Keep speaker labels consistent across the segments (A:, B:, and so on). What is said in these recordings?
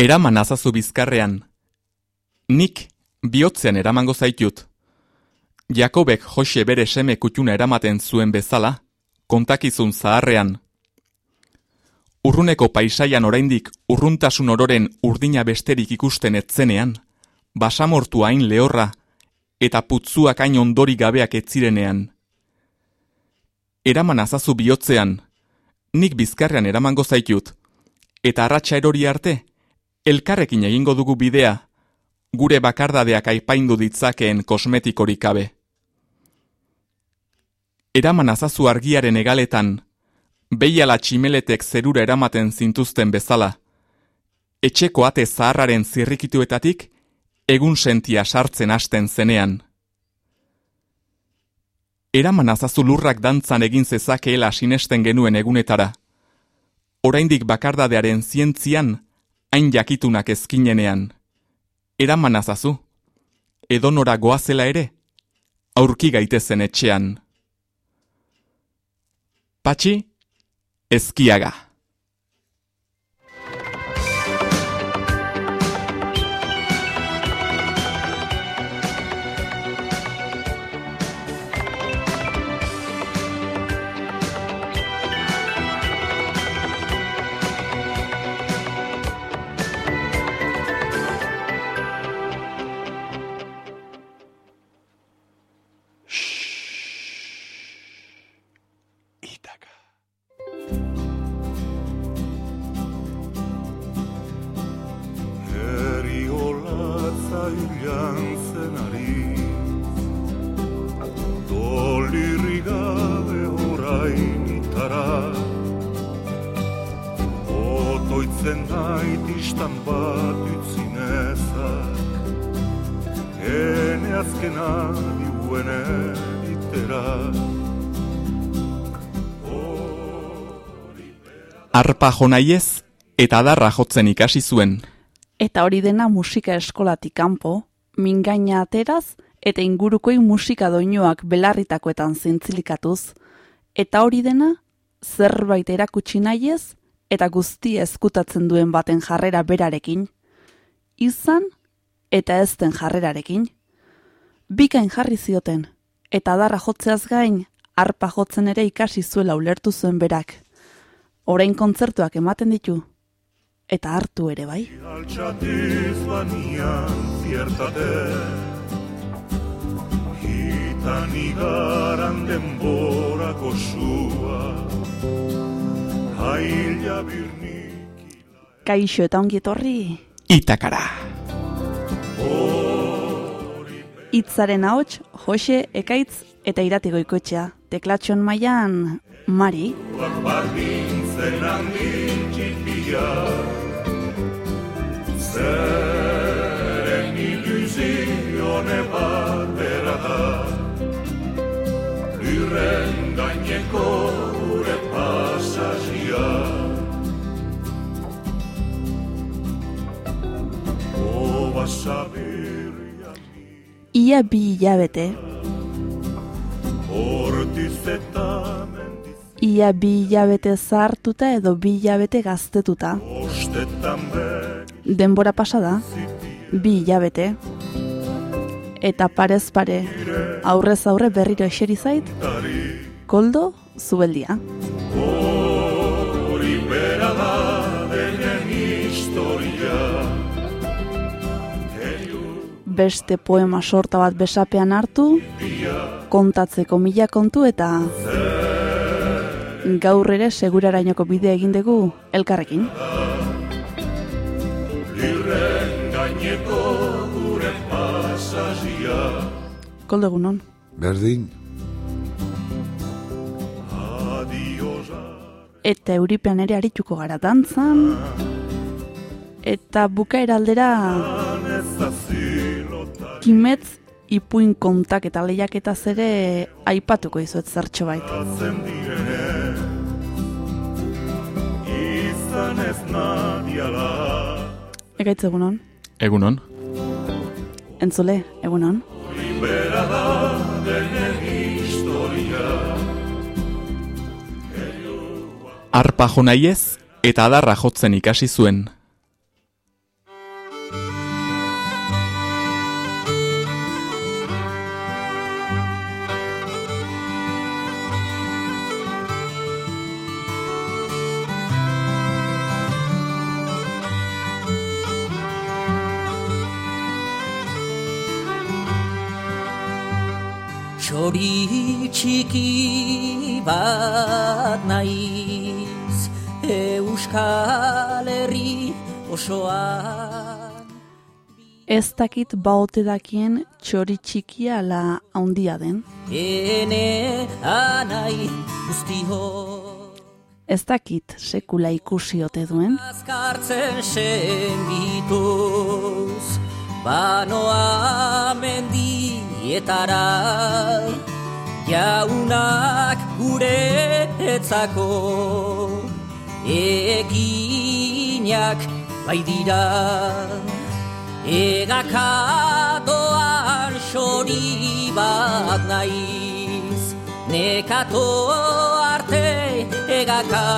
A: Eraman azazu bizkarrean. Nik bihotzean eramango zaitut. Jakobek Jose bere seme kutxuna eramaten zuen bezala, kontakizun zaharrean. Urruneko paisaian oraindik urruntasun ororen urdina besterik ikusten etzenean, basamortu hain lehorra eta putzuak hain ondori gabeak etzirenean. Eraman azazu bihotzean, nik bizkarrean eramango zaitut, eta arratsa erori arte, elkarrekin egingo dugu bidea, gure bakardadeak aipaindu ditzakeen kosmetikorik gabe. Eraman azazu argiaren egaletan, behiala tximeletek zerura eramaten zintuzten bezala, etxeko ate zaharraren zirrikituetatik, egun sentia sartzen hasten zenean. Eraman azazu lurrak dantzan egin zezakeela sinesten genuen egunetara, oraindik bakardadearen zientzian, hain jakitunak ezkinenean. Eraman azazu, edonora goazela ere, aurki gaitezen etxean. Patxi, ezkiaga. Arpa jonaiez eta darra jotzen ikasi zuen.
B: Eta hori dena musika eskolatik kanpo, mingaina ateraz eta ingurukoi musika doinoak belarritakoetan zintzilikatuz, eta hori dena zerbait erakutsi nahiez eta guzti ezkutatzen duen baten jarrera berarekin, izan eta ezten jarrerarekin. Bikain jarri zioten, eta darra jotzeaz gain, arpa jotzen ere ikasi zuela ulertu zuen berak orain kontzertuak ematen ditu. Eta hartu ere bai. Hitan igaran denborako sua. Kaixo eta ongi etorri.
A: Itakara.
B: Itzaren ahots, Jose, Ekaitz eta Irati Goikoetxea Teklatxon mailan Mari. Zen handi txipia Zeren ilusione bat bera da Lurren gaineko gure pasazia Oba sabirria Ia bi hilabete. Hortizetan ia bi hilabete zartuta edo bi hilabete gaztetuta. Denbora pasa da, bi hilabete. Eta parez pare, aurrez aurre berriro eseri zait, koldo zubeldia. Beste poema sorta bat besapean hartu, kontatzeko mila kontu eta gaur ere segurarainoko bidea egin dugu elkarrekin. Koldo egunon.
C: Berdin.
B: Eta euripean ere arituko gara dantzan. Eta bukaera aldera kimetz ipuin kontak eta lehiak eta zere aipatuko izuet zertxo baita izan ez nadiala. Egaitz egunon.
A: Egunon.
B: Entzule, egunon.
A: Arpa jonaiez eta adarra jotzen ikasi zuen.
C: Txori txiki bat naiz Euskal Herri osoan
B: Ez dakit baote dakien txori txikia la haundia den.
C: Ene anai guztio
B: Ez dakit sekula ikusi ote duen.
C: Azkartzen senbituz Banoa mendietara Jaunak gure etzako Eginak bai dira. Egakadoan xori bat naiz Nekato arte egaka.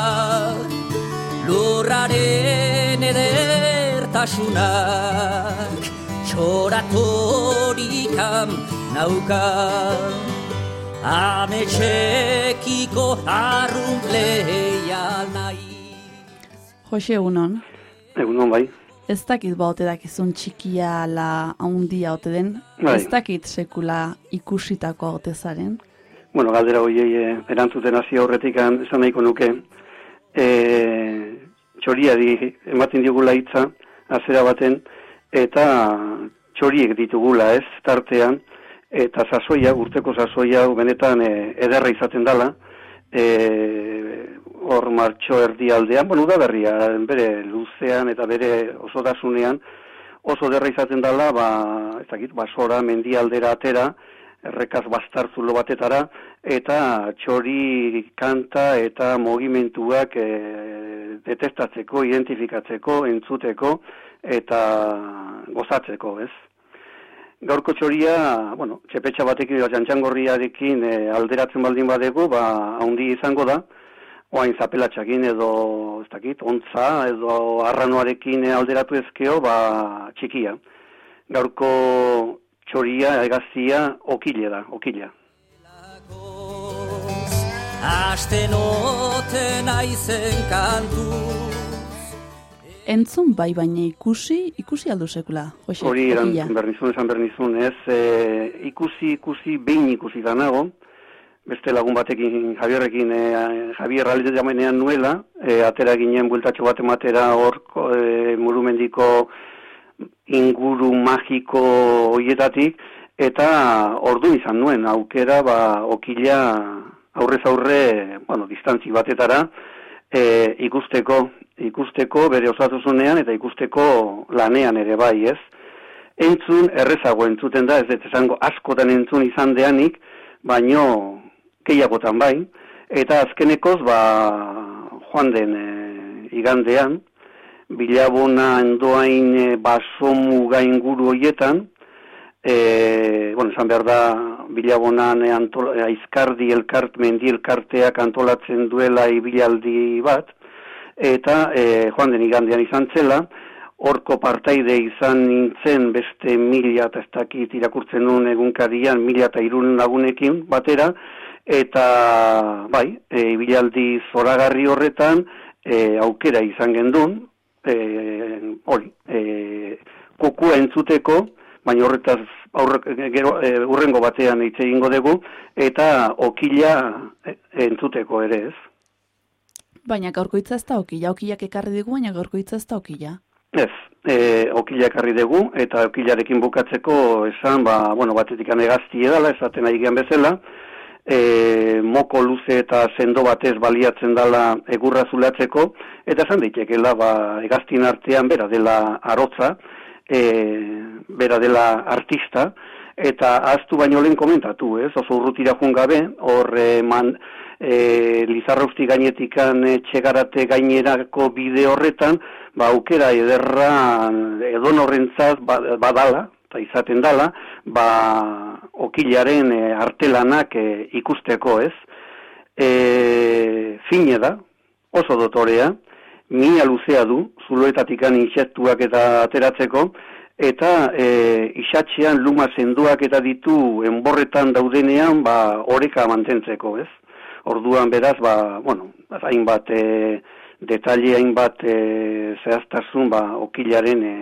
C: Lurraren edertasunak Txoratorikam nauka Ametxekiko arruntleia nahi
B: Jose egunon,
D: Egunon bai.
B: ez dakit baote dakizun txikia la haundia ote den.
D: Bai.
B: Ez dakit sekula ikusitako ote zaren.
D: Bueno, galdera hoiei eh, erantzuten hasi aurretik an- esan nahiko nuke. E, txoriari ematen digula hitza azera baten eta txoriek ditugula, ez, tartean eta sasoia, urteko sasoia benetan e, ederra izaten dala. E, hor martxo erdialdean, bueno, udaberria, bere luzean eta bere osotasunean oso derra izaten dela, ba, ez dakit, basora, mendialdera atera, errekaz bastartzulo batetara, eta txori kanta eta mogimentuak e, detestatzeko, identifikatzeko, entzuteko, eta gozatzeko, ez? Gaurko txoria, bueno, txepetxa batekin, edo jantxangorriarekin e, alderatzen baldin badegu, ba, haundi izango da, oain zapelatxakin edo, ez dakit, ontza edo arranoarekin alderatu ezkeo, ba, txikia. Gaurko txoria, egazia, okile da, okila.
C: Asten oten aizen kantu
B: Entzun bai baina ikusi, ikusi aldu sekula. Jose,
D: Hori eran bernizun esan bernizun, ez, e, ikusi, ikusi, behin ikusi da nago, beste lagun batekin, Javierrekin, e, Javier alde jamenean nuela, e, atera ginen bueltatxo bat ematera hor e, murumendiko inguru magiko hoietatik, eta ordu izan nuen, aukera, ba, okila aurrez aurre, bueno, distantzi batetara, e, ikusteko, ikusteko bere osatuzunean eta ikusteko lanean ere bai, ez? Entzun, errezago entzuten da, ez dut esango askotan entzun izan deanik, baino gehiagotan bai, eta azkenekoz, ba, joan den e, igandean, bilabona endoain e, baso muga inguru hoietan, e, bueno, esan behar da, bilabonan e, antol, e, aizkardi elkart, mendi elkarteak antolatzen duela ibilaldi bat, eta e, joan den igandean izan zela, horko partaide izan nintzen beste mila eta ez dakit irakurtzen nuen egunkarian mila eta irun lagunekin batera, eta bai, e, ibilaldi zoragarri horretan e, aukera izan gendun, e, hori, e, kokua entzuteko, baina horretaz aurre, gero, e, urrengo batean hitz egingo dugu, eta okila e, entzuteko ere ez.
B: Baina gaurko hitza ez da okila, okilak ekarri digu, baina gaurko hitza ez da okila.
D: Ez, e, okila ekarri dugu, eta okilarekin bukatzeko esan, ba, bueno, batetik anegazti edala, esaten ari gehan bezala, e, moko luze eta sendo batez baliatzen dala egurra zulatzeko, eta esan daitekela, ba, egaztin artean bera dela arotza, e, bera dela artista, eta aztu baino lehen komentatu, ez, oso urrutira jun gabe, hor e, man, e, Lizarrausti gainetikan e, txegarate gainerako bide horretan, ba, aukera ederra edon horrentzat ba, badala, eta izaten dala, ba, okilaren e, artelanak e, ikusteko, ez? E, fine da, oso dotorea, mina luzea du, zuloetatikan insektuak eta ateratzeko, eta e, isatxean luma zenduak eta ditu enborretan daudenean, ba, oreka mantentzeko, ez? Orduan beraz, ba, bueno, hainbat e, detalle hainbat e, zehaztasun ba, okilaren e,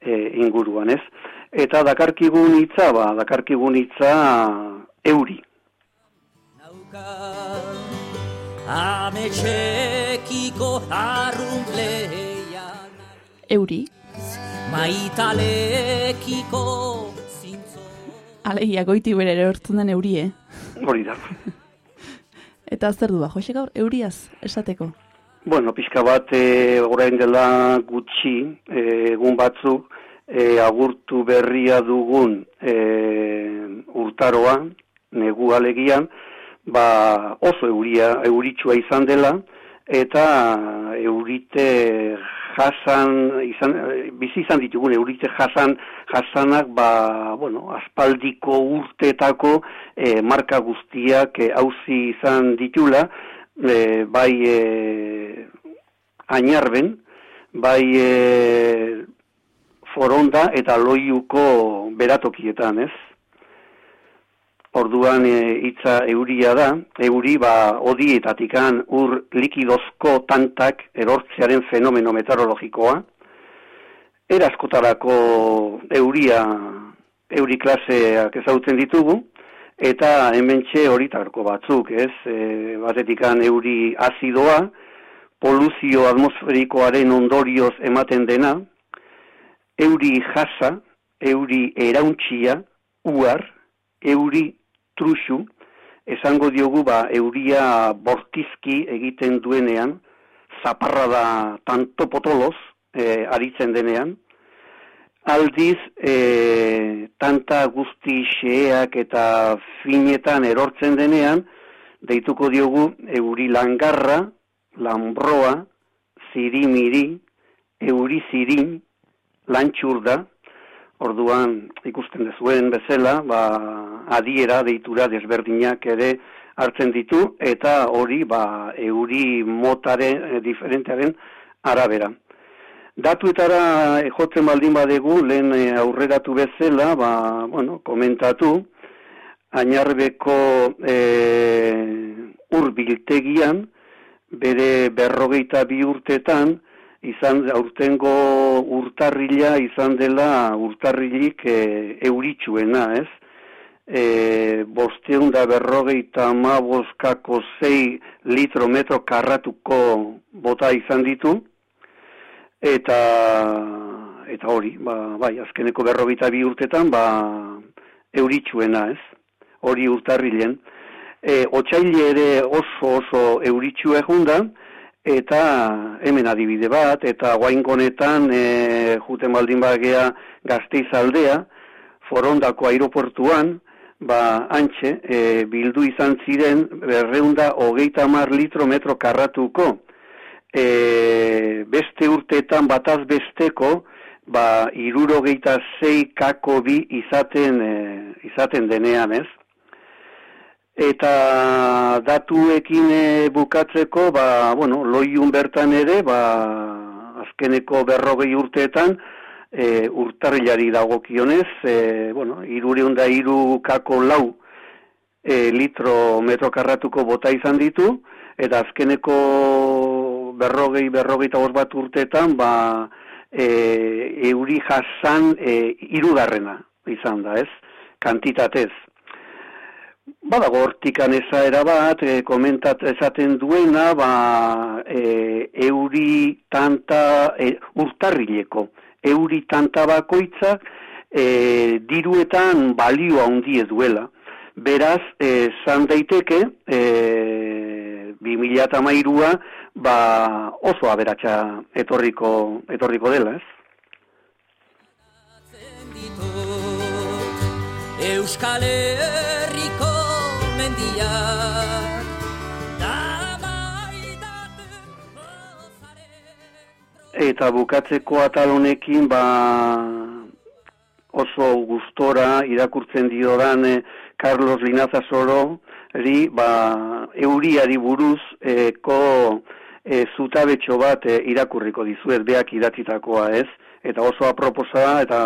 D: e, inguruan, ez? Eta dakarkigun hitza, ba, dakarkigun hitza euri,
C: Ametxekiko arruntleia
B: Euri,
C: Maitalekiko zintzo
B: alegia goiti bere erortzen den eurie.
D: Hori da.
B: Eta zer du ba, Jose gaur, euriaz, esateko.
D: Bueno, pixka bat, e, orain dela gutxi, e, egun batzuk, e, agurtu berria dugun e, urtaroa, negu alegian, ba, oso euria, euritsua izan dela, eta eurite jasan, izan, bizi izan ditugun eurite jasan, jasanak, ba, bueno, aspaldiko urteetako e, marka guztiak e, hauzi izan ditula, e, bai e, ainarben, bai e, foronda eta loiuko beratokietan, ez? Orduan e, hitza euria da, euri ba odietatikan ur likidozko tantak erortzearen fenomeno meteorologikoa. Eraskotarako euria, euri klaseak ezautzen ditugu, eta hementxe horitarko batzuk, ez? E, batetikan euri azidoa, poluzio atmosferikoaren ondorioz ematen dena, euri jasa, euri erauntxia, uar, euri truxu, esango diogu ba euria bortizki egiten duenean, zaparra da tanto potoloz, e, aritzen denean, aldiz e, tanta guzti xeak eta finetan erortzen denean, deituko diogu euri langarra, lambroa, zirimiri, euri zirin, lantxur da, orduan ikusten dezuen bezala, ba, adiera deitura desberdinak ere hartzen ditu, eta hori ba, euri motaren, e, diferentearen arabera. Datuetara e, jotzen baldin badegu, lehen e, aurreratu bezala, ba, bueno, komentatu, ainarbeko e, urbiltegian, bere berrogeita bi urtetan, izan aurtengo urtarrila izan dela urtarrilik e, euritsuena, ez? E, bosteun da berrogeita ma boskako zei litro metro karratuko bota izan ditu, eta eta hori, ba, bai, azkeneko berrogeita bi urtetan, ba, euritsuena, ez? Hori urtarrilen. E, otsaile ere oso oso euritsu egun da, eta hemen adibide bat, eta guainkonetan e, juten baldin bagea gazteiz aldea, forondako aeroportuan, ba, antxe, e, bildu izan ziren berreunda hogeita mar litro metro karratuko, e, beste urteetan bataz besteko, ba, iruro geita zei kako bi izaten, e, izaten denean, ez? Eta datuekin e, bukatzeko, ba, bueno, loiun bertan ere, ba, azkeneko berrogei urteetan, e, urtarrilari dagokionez, e, bueno, irureun da iru kako lau e, litro metro karratuko bota izan ditu, eta azkeneko berrogei, berrogei eta bat urteetan, ba, e, euri jasan e, irugarrena izan da, ez? Kantitatez. Badago hortikan ezaera bat, e, komentat esaten duena, ba, e, euri tanta, e, urtarrileko, euri tanta bakoitza, e, diruetan balioa handi duela. Beraz, e, zan daiteke, e, 2008a, ba, oso aberatsa etorriko, etorriko dela, ez?
C: Euskal Herriko mendiak
D: Eta bukatzeko atal honekin ba oso gustora irakurtzen diodan eh, Carlos Linaza Soro ri ba euriari buruz eko e, zutabetxo bat e, irakurriko dizuet beak idatzitakoa ez? Eta oso aproposa eta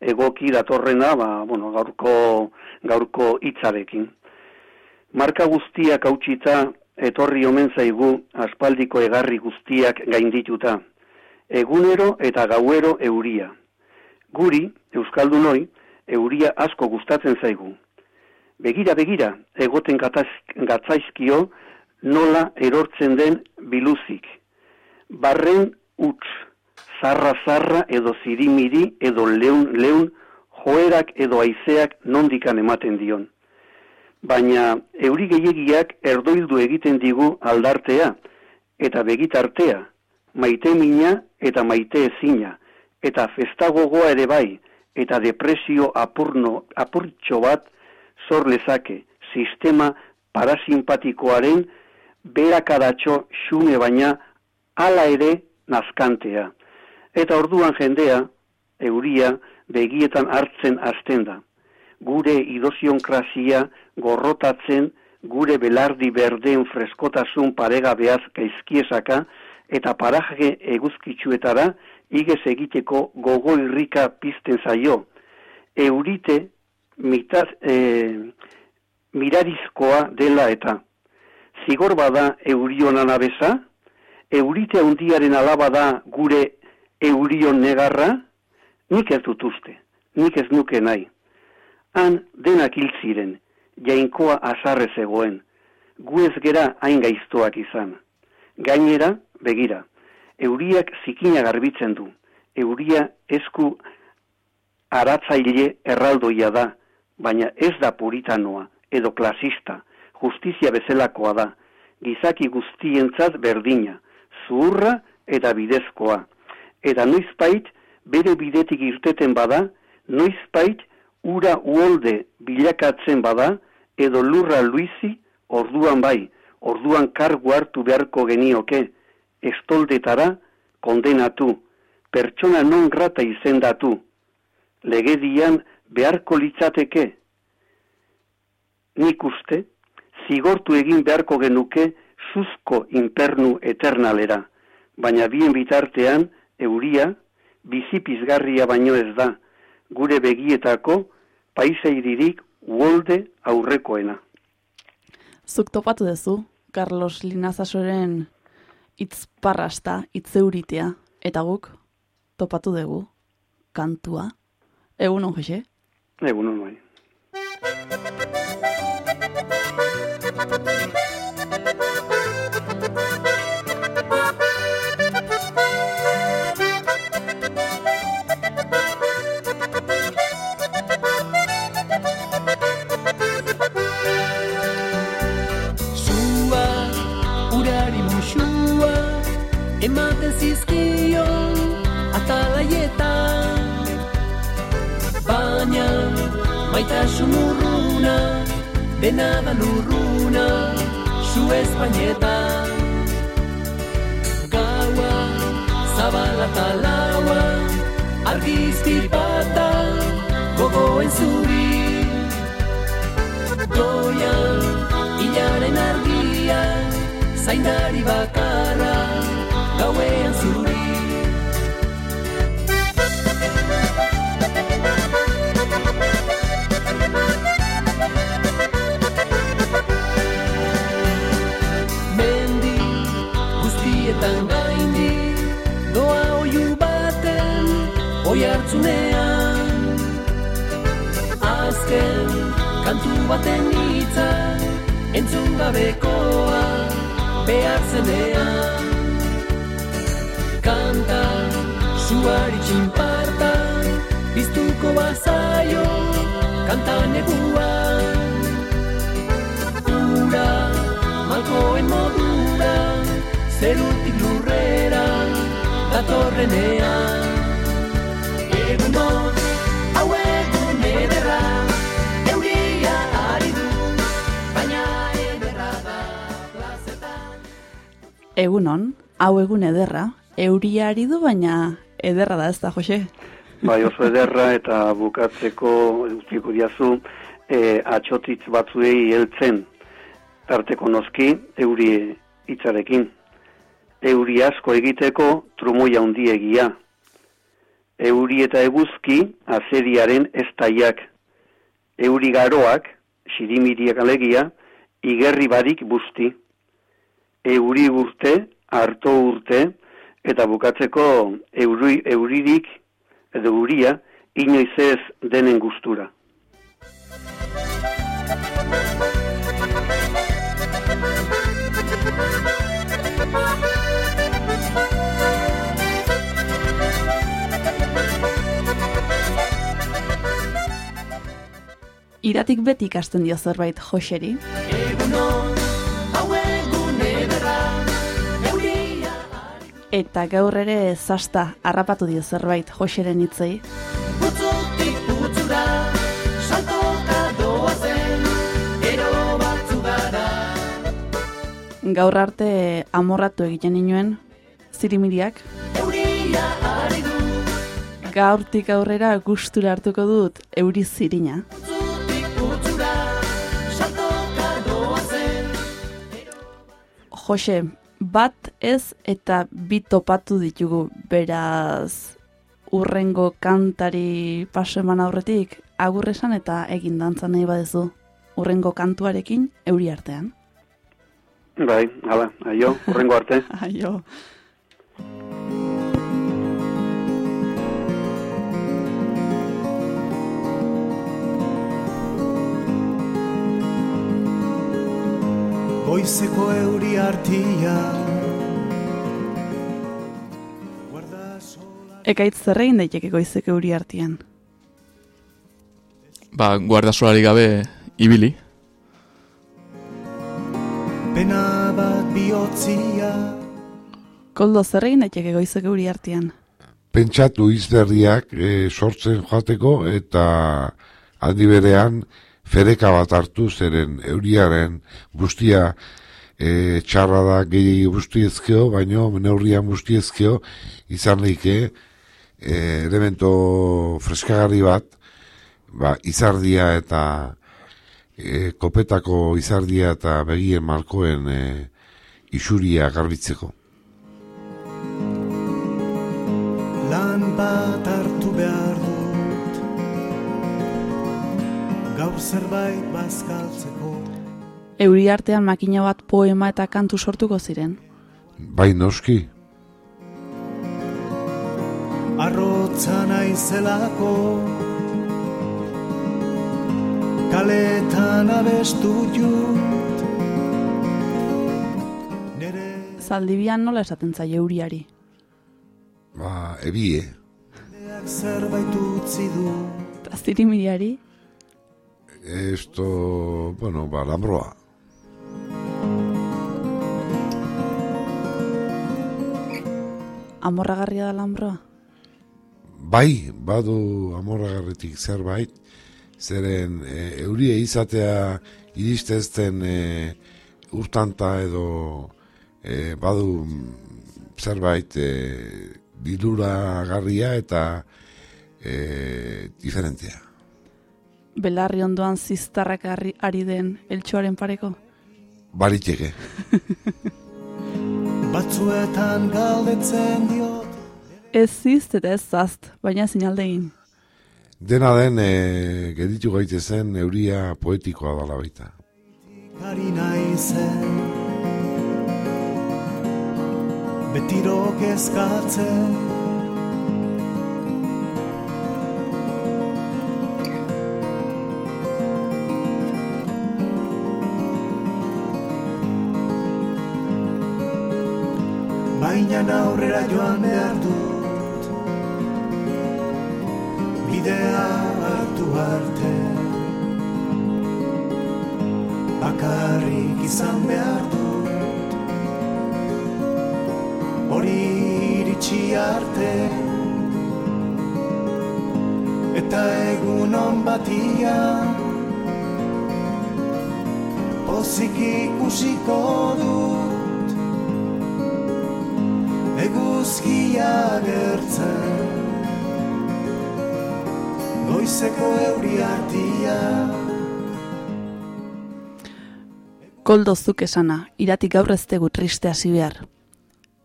D: egoki datorrena ba, bueno, gaurko gaurko hitzarekin marka guztiak hautsita etorri omen zaigu aspaldiko egarri guztiak gaindituta. Egunero eta gauero euria. Guri, Euskaldunoi, euria asko gustatzen zaigu. Begira, begira, egoten gataz- gatzaizkio nola erortzen den biluzik. Barren utz, zarra zarra edo zirimiri edo leun leun joerak edo aizeak nondikan ematen dion. Baina euri gehiagiak erdoildu egiten digu aldartea eta begitartea, maite mina eta maite ezina, eta festagogoa ere bai, eta depresio apurno, apurtxo bat zor lezake sistema parasimpatikoaren berakadatxo xume baina hala ere nazkantea. Eta orduan jendea, euria, begietan hartzen hasten da. Gure idozionkrazia gorrotatzen, gure belardi berdeen freskotasun paregabeaz gaizkiesaka, eta paraje eguzkitsuetara igez egiteko gogo irrika pizten zaio. Eurite mitaz, e, mirarizkoa dela eta. Zigor bada eurion anabeza, eurite handiaren alaba da gure eurion negarra, nik ez dut uste, nik ez nuke nahi. Han denak hil ziren, jainkoa azarre zegoen, gu ez gera hain gaiztoak izan. Gainera, begira, euriak zikina garbitzen du, euria esku aratzaile erraldoia da, baina ez da puritanoa edo klasista, justizia bezalakoa da, gizaki guztientzat berdina, zuhurra eta bidezkoa. Eta noizpait, bere bidetik irteten bada, noizpait, ura uolde bilakatzen bada, edo lurra luizi, orduan bai, orduan kargu hartu beharko genioke, estoldetara kondenatu, pertsona non grata izendatu, legedian beharko litzateke. Nik uste, zigortu egin beharko genuke zuzko inpernu eternalera, baina bien bitartean euria bizipizgarria baino ez da, gure begietako paisairirik uolde aurrekoena.
B: Zuk topatu duzu, Carlos Linazasoren itzparrasta, itzeuritea, eta guk topatu dugu kantua. Egun on, Jose?
D: Egun hon
E: maitasun urruna, dena da lurruna, zu espainetan. Gaua, zabala eta laua, argizti bata, gogoen zuri. Goian, hilaren argia, zaindari bakarra, gauean zuri. Baten hitza, entzun gabekoa, behar zenean. Kanta, suari txinparta, biztuko bazaio, kanta neguan. Ura, malkoen modura, zerutik lurrera, datorrenean. Egunon, hau egun ederra, euria ari du, baina ederra da
B: ez da, Jose?
D: Bai oso ederra eta bukatzeko utziko diazu e, atxotitz batzuei heltzen tarteko noski euri hitzarekin. Euri asko egiteko trumoia handiegia. Euri eta eguzki azeriaren estaiak. Euri garoak, sirimiriak alegia, igerri barik busti euri urte, harto urte, eta bukatzeko euri, euririk, edo euria, inoiz ez denen gustura.
B: Iratik beti ikasten dio zerbait Joseri. Eta gaur ere zasta harrapatu dio zerbait Joseren hitzei. Gaur arte amorratu egiten inuen, zirimiriak. Gaurtik aurrera gustura hartuko dut euri zirina. Jose, bat ez eta bi topatu ditugu, beraz urrengo kantari paseman aurretik, agurresan eta egin dantza nahi badezu. Urrengo kantuarekin euri artean.
D: Bai, hala, aio, urrengo arte.
B: Aio.
F: Goizeko euri artia
B: Ekaitz zerrein daiteke goizek euri artean.
A: Ba, guardasolari gabe ibili.
F: Pena bat bihotzia
B: Koldo zerrein daiteke goizek euri artean.
G: pentsatu izberriak e, sortzen joateko eta aldi berean fereka bat hartu zeren euriaren guztia e, txarra da gehi guztiezkeo, baino neurrian guztiezkeo izan leike e, elemento freskagarri bat ba, izardia eta e, kopetako izardia eta begien markoen e, isuria garbitzeko.
F: Lan bat hartu behar Gaur zerbait bazkaltzeko
B: Euri artean makina bat poema eta kantu sortuko ziren.
G: Bai noski,
F: Arrotza naizelako Kaletan abestu jut Nere
B: Zaldibian nola esaten zaio euriari.
G: ba, ebie.
F: Zerbait utzi du
B: Eta zirimiriari,
G: Esto, bueno, ba, lambroa.
B: amorragarria da lambroa.
G: Bai, badu amorragarritik zerbait, zeren e, eurie izatea iristezten e, urtanta edo e, badu zerbait e, garria eta e, diferentea.
B: Belarri ondoan ziztarrak ari den eltsuaren pareko.
G: Bariteke.
F: Batzuetan galdetzen diot
B: Ez zizt eta ez zazt, baina zinaldegin.
G: Dena den, e, geditu gaitezen euria poetikoa dala baita.
F: Kari naizen Betiro kezkatzen Baina aurrera joan behar dut. Bidea hartu arte. Bakarrik izan behar dut. Hori iritsi arte. Eta egun on batia. Pozik ikusiko dut Eguzkia gertzen Goizeko euri artia.
B: Koldo zuk esana, iratik gaur ez tegu triste hasi behar.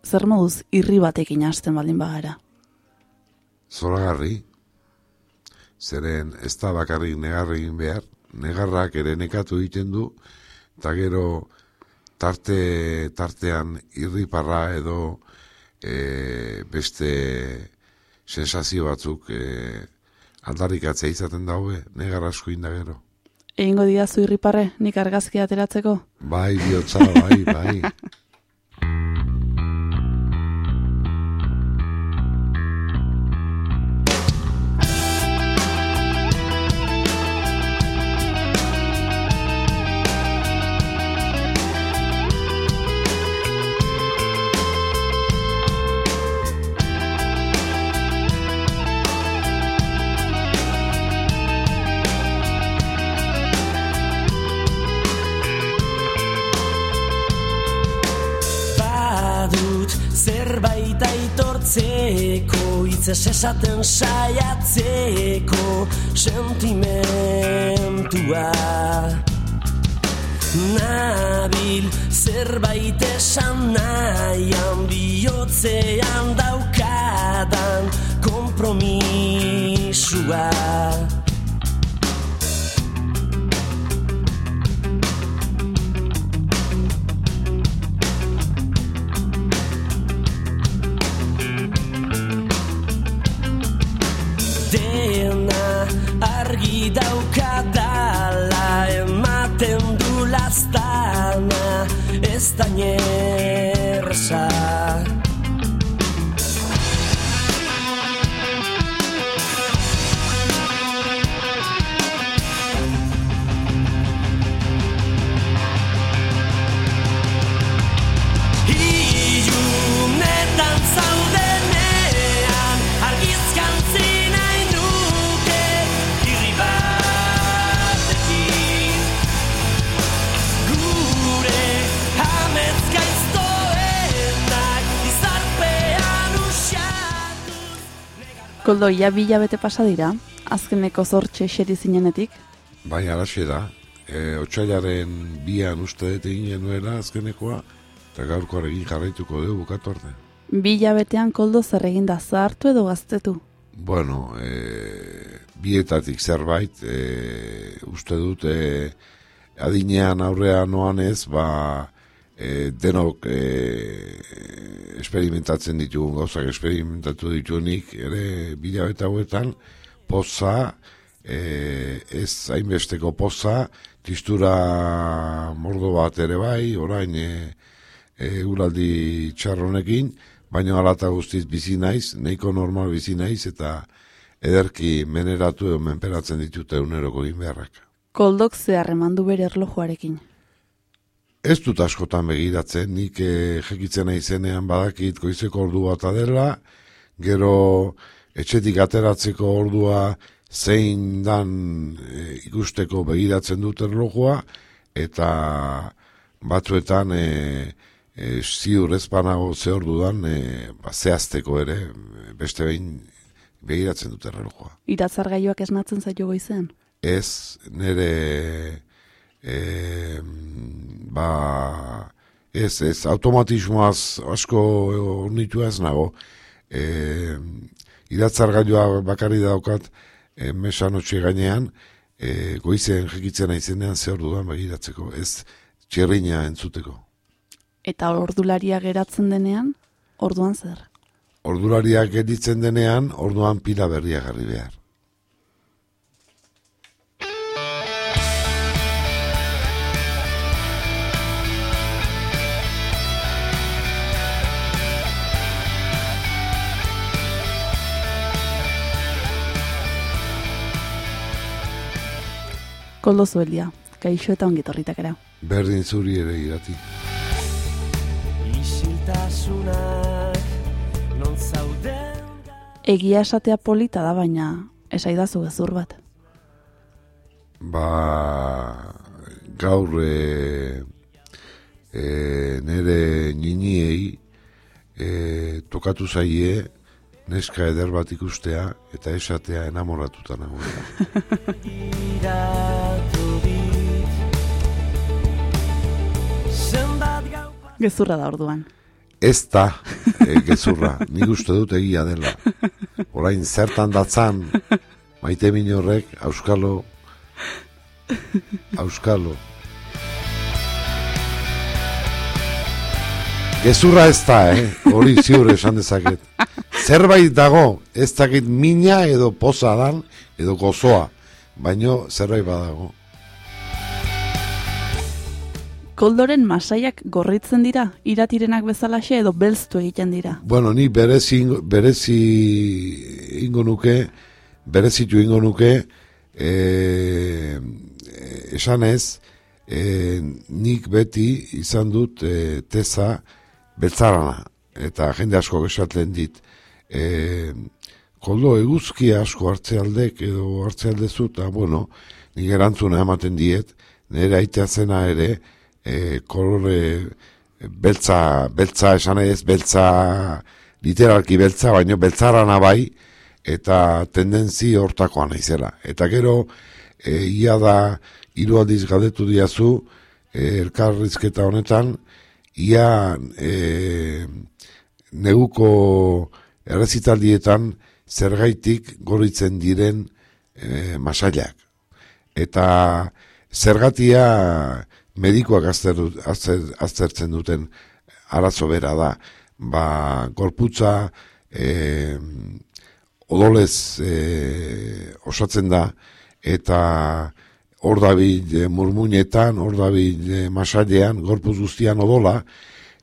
B: Zer moduz irri batekin hasten baldin bagara.
G: zoragarri, zeren ez da bakarrik negarra egin behar, negarrak ere nekatu egiten du, eta gero tarte, tartean irriparra edo e, beste sensazio batzuk e, aldarrikatzea izaten daue, negar asko inda gero.
B: Egingo didazu irriparre, nik argazkia ateratzeko?
G: Bai, bihotza, bai, bai.
H: hitzez esaten saiatzeko sentimentua. Nabil zerbait esan nahian bihotzean daukadan kompromisua ez
B: Koldo, ia bila bete pasa dira, azkeneko zortxe xeri zinenetik.
G: Bai, araxe da. E, otxailaren bian uste dut egin genuela azkenekoa, eta gaurkoarekin jarraituko dugu bukatu arte.
B: Bila betean koldo zer egin da zahartu edo gaztetu.
G: Bueno, e, bietatik zerbait, e, uste dut e, adinean aurrean noan ez, ba, e, denok e, esperimentatzen ditugun gauzak esperimentatu ditunik, ere bilabete hauetan, poza, e, ez hainbesteko poza, tistura mordo bat ere bai, orain e, e, uraldi txarronekin, baina alata guztiz bizi naiz, nahiko normal bizi naiz, eta ederki meneratu edo menperatzen ditute uneroko egin beharrak.
B: Koldok zehar eman du bere erlojuarekin.
G: Ez dut askotan begiratzen, nik e, jekitzen naizenean badakit goizeko ordu bat dela, gero etxetik ateratzeko ordua zein dan e, ikusteko begiratzen dut erlojua, eta batzuetan e, e, ziur ezpanago ze ordudan e, ba, zehazteko ere, beste behin begiratzen dut erlojua.
B: Iratzargailuak esnatzen zaio goizean.
G: ez nire e, ba ez, ez, automatismoaz asko ornitu ez nago. E, idatzargailua bakarri daukat e, mesanotxe gainean e, goizen jekitzen aizenean ze orduan begiratzeko ez txerrina entzuteko.
B: Eta ordularia geratzen denean, orduan zer.
G: ordulariak gelditzen denean orduan pila berria jarri behar
B: Koldo zuelia, kaixo eta ongitorritak era.
G: berdin zuri ere irati
B: Egia esatea polita da, baina esaidazu gezur bat.
G: ba gaur e, e, nere niniei e, tokatu zaie neska eder bat ikustea eta esatea enamoratuta nagoela.
B: Gezurra da orduan.
G: Ez da e, gezurra, nik uste dut egia dela. Orain zertan datzan maite min horrek auskalo auskalo Gezurra ez da, eh? Hori ziur esan dezaket. Zerbait dago, ez dakit mina edo poza dan, edo gozoa. Baino zerbait badago.
B: Koldoren masaiak gorritzen dira, iratirenak bezalaxe edo belztu egiten dira.
G: Bueno, ni berezi, ingo- berezi ingo nuke, berezitu ingo nuke, e, esan ez, e, nik beti izan dut e, teza beltzarana, eta jende asko esaten dit, e, koldo eguzki asko hartzealdek edo hartzealdezu, eta bueno, nik erantzuna ematen diet, nire aitea zena ere, e, kolore beltza, beltza esan ez, beltza literalki beltza, baino beltzarana bai, eta tendenzi hortakoa naizela. Eta gero, e, ia da, hiru aldiz galdetu diazu, e, elkarrizketa honetan, ia e, neguko errezitaldietan zergaitik goritzen diren e, masailak. Eta zergatia medikoak azter, azter, aztertzen duten arazo bera da. Ba, gorputza e, odolez e, osatzen da eta hor dabil e, murmuinetan, hor dabil e, masailean, gorpuz guztian odola,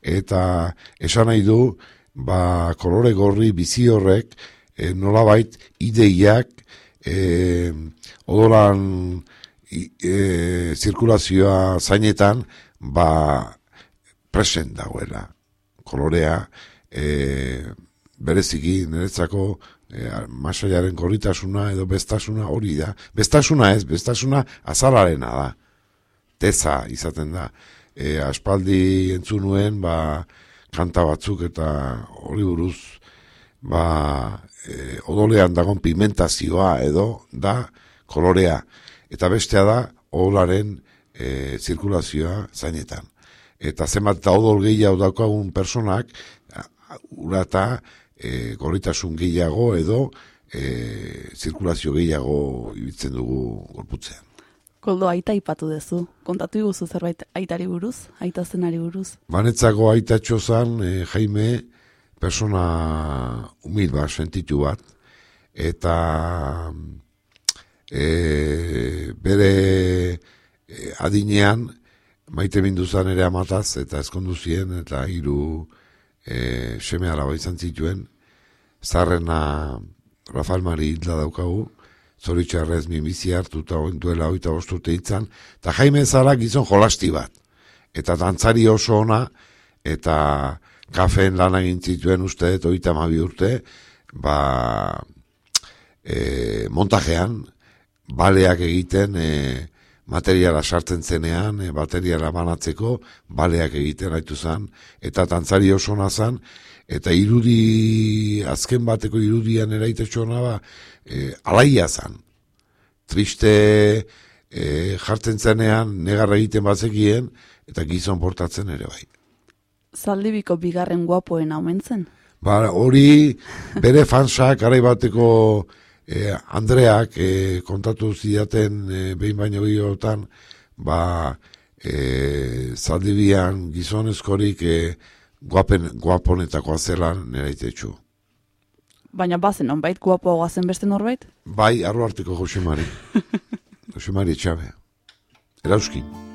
G: eta esan nahi du, ba, kolore gorri bizi horrek, e, nolabait ideiak, e, odolan e, zirkulazioa zainetan, ba, present dagoela. Kolorea, e, bereziki, niretzako, e, masailaren gorritasuna edo bestasuna hori da. Bestasuna ez, bestasuna azalarena da. Teza izaten da. E, aspaldi entzun nuen, ba, kanta batzuk eta hori buruz, ba, e, odolean dagon pigmentazioa edo da kolorea. Eta bestea da, odolaren e, zirkulazioa zainetan. Eta zenbat eta odol gehiago daukagun personak, urata e, gorritasun gehiago edo e, zirkulazio gehiago ibiltzen dugu gorputzean.
B: Koldo aita ipatu dezu. Kontatu iguzu zerbait aitari buruz, aita zenari buruz.
G: Banetzako aitatxo zan, e, Jaime, persona humil bat, sentitu bat, eta e, bere e, adinean, maite bindu zan ere amataz, eta ezkondu zien, eta hiru e, seme alaba izan zituen, zarrena Rafael Mari hitla daukagu, zoritxarrez minbizi hartuta oin duela oita bosturte hitzan, eta Jaime zara gizon jolasti bat, eta dantzari oso ona, eta kafeen lan egin zituen uste, eta oita mabi urte, ba, e, montajean, baleak egiten, e, materiala sartzen zenean, e, materiala banatzeko, baleak egiten haitu zan, eta tantzari oso ona zan, eta irudi, azken bateko irudian eraitetxo ba, e, alaia zan. Triste e, jartzen zenean, negarra egiten bazekien, eta gizon portatzen ere bai.
B: Zaldibiko bigarren guapoen aumentzen.
G: Ba, hori bere fansak garai bateko eh, Andreak eh, kontatu zidaten eh, behin baino gehiagotan ba eh, zaldibian gizonezkorik eh, guapen, guaponetakoa zela nera itetxu.
B: Baina bazen, onbait guapoagoa zen beste norbait?
G: Bai, arro arteko Josemari. Josemari etxabe. Erauskin.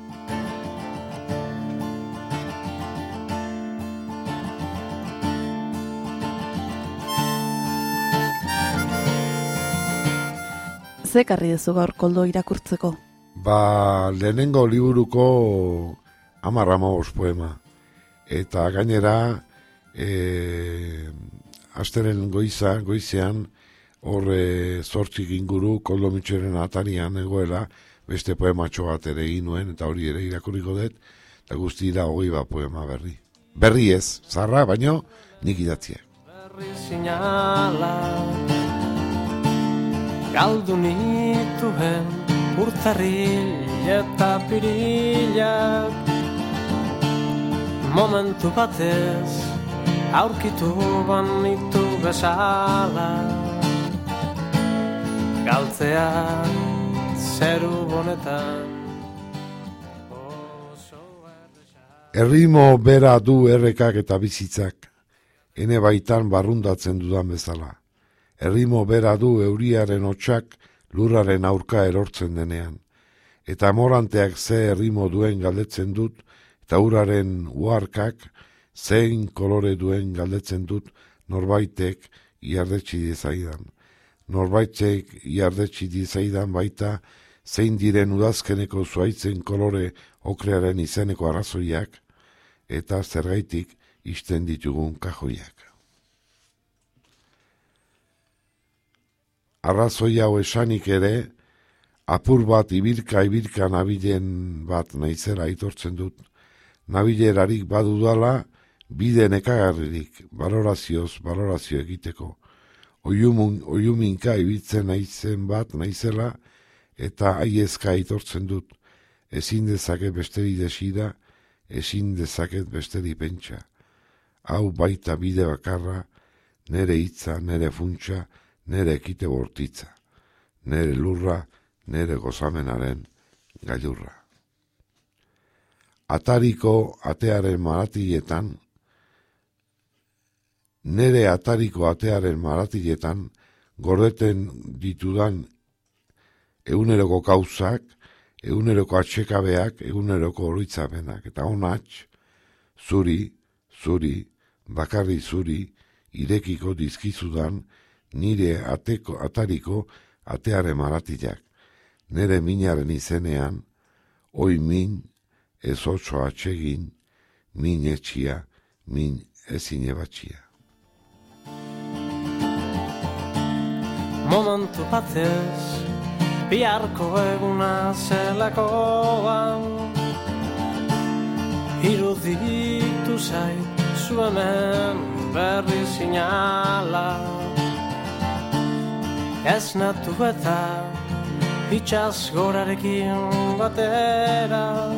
B: Ze karri dezu gaur koldo irakurtzeko?
G: Ba, lehenengo liburuko amarra poema. Eta gainera, e, asteren goiza, goizean, hor e, zortzik inguru, koldo mitxeren atarian egoela, beste poematxo bat ere egin nuen, eta hori ere irakurriko dut, eta guzti da hogei bat poema berri. Berri ez, zarra, baino, nik idatziak.
H: berri sinala Galdu nituen urtarril eta pirilak Momentu batez aurkitu banitu bezala. Galtzean zeru bonetan.
G: Errimo bera du errekak eta bizitzak, ene baitan barrundatzen dudan bezala. Errimo bera du euriaren hotxak lurraren aurka erortzen denean. Eta moranteak ze errimo duen galdetzen dut, eta uraren uarkak zein kolore duen galdetzen dut norbaitek iardetxi dizaidan. Norbaitek iardetxi dizaidan baita zein diren udazkeneko zuaitzen kolore okrearen izeneko arrazoiak, eta zergaitik isten ditugun kajoiak. Arrazoi hau esanik ere, apur bat ibilka ibilka nabilen bat naizera aitortzen dut, nabilerarik badudala, bide nekagarririk, balorazioz, balorazio egiteko. Oiumun, oiuminka ibiltzen naizen bat naizela, eta aiezka aitortzen dut. Ezin dezaket besteri desira, ezin dezaket besteri pentsa. Hau baita bide bakarra, nere hitza, nere funtsa, nere ekite bortitza. Nere lurra, nere gozamenaren gailurra. Atariko atearen maratiletan, nere atariko atearen maratiletan, gordeten ditudan eguneroko kauzak, eguneroko atxekabeak, eguneroko horitzapenak. Eta honatx, zuri, zuri, bakarri zuri, irekiko dizkizudan nire ateko, atariko atearen maratilak. Nere minaren izenean, oi min, ez otso atsegin, min etxia, min ezin ebatxia.
H: Momentu batez Biharko eguna zelakoan Iruditu zait zu hemen berri sinala Ez natu eta itxaz gorarekin batera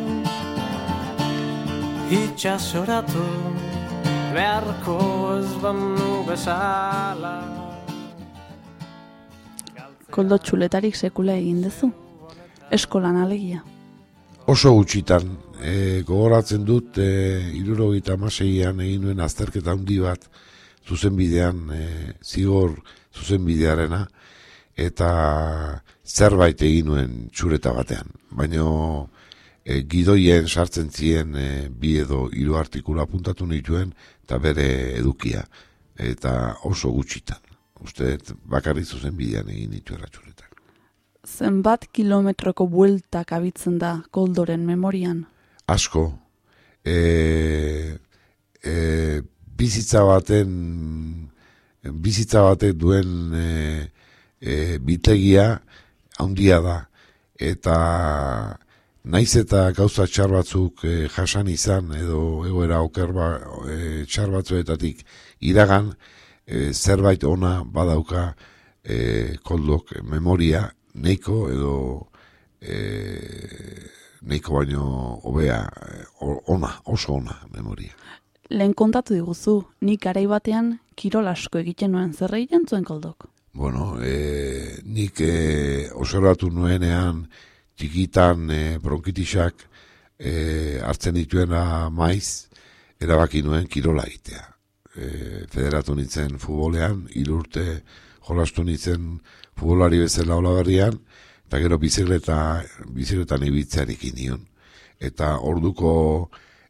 H: Itxaz oratu beharko ez banu bezala
B: Koldo txuletarik sekula egin duzu. Eskolan alegia.
G: Oso gutxitan, e, gogoratzen dut, e, irurogeita amaseian egin nuen azterketa handi bat zuzenbidean, e, zigor zuzenbidearena, eta zerbait egin nuen txureta batean. Baina e, gidoien sartzen ziren e, bi edo hiru artikula puntatu nituen, eta bere edukia, eta oso gutxitan. Uste bakarrik zuzenbidean egin nituen ratxuretak.
B: Zenbat kilometroko bueltak abitzen da Koldoren memorian.
G: asko e, e, bizitza baten bizitza batek duen e, e, bitegia handia da eta naiz eta gauza txar batzuk e, jasan izan edo egoera oker ba, e, txar batzuetatik iragan e, zerbait ona badauka e, koldok memoria neiko edo e, neiko baino hobea e, ona, oso ona memoria.
B: Lehen kontatu diguzu, nik garai batean kirol asko egiten nuen zer egiten zuen Koldok.
G: Bueno, e, nik e, osoratu nuenean txikitan e, bronkitisak e, hartzen dituena maiz, erabaki nuen kirola egitea. E, federatu nintzen futbolean, irurte jolastu nintzen futbolari bezala olaberrian, eta gero bizikleta, bizikletan ibitzearekin nion. Eta orduko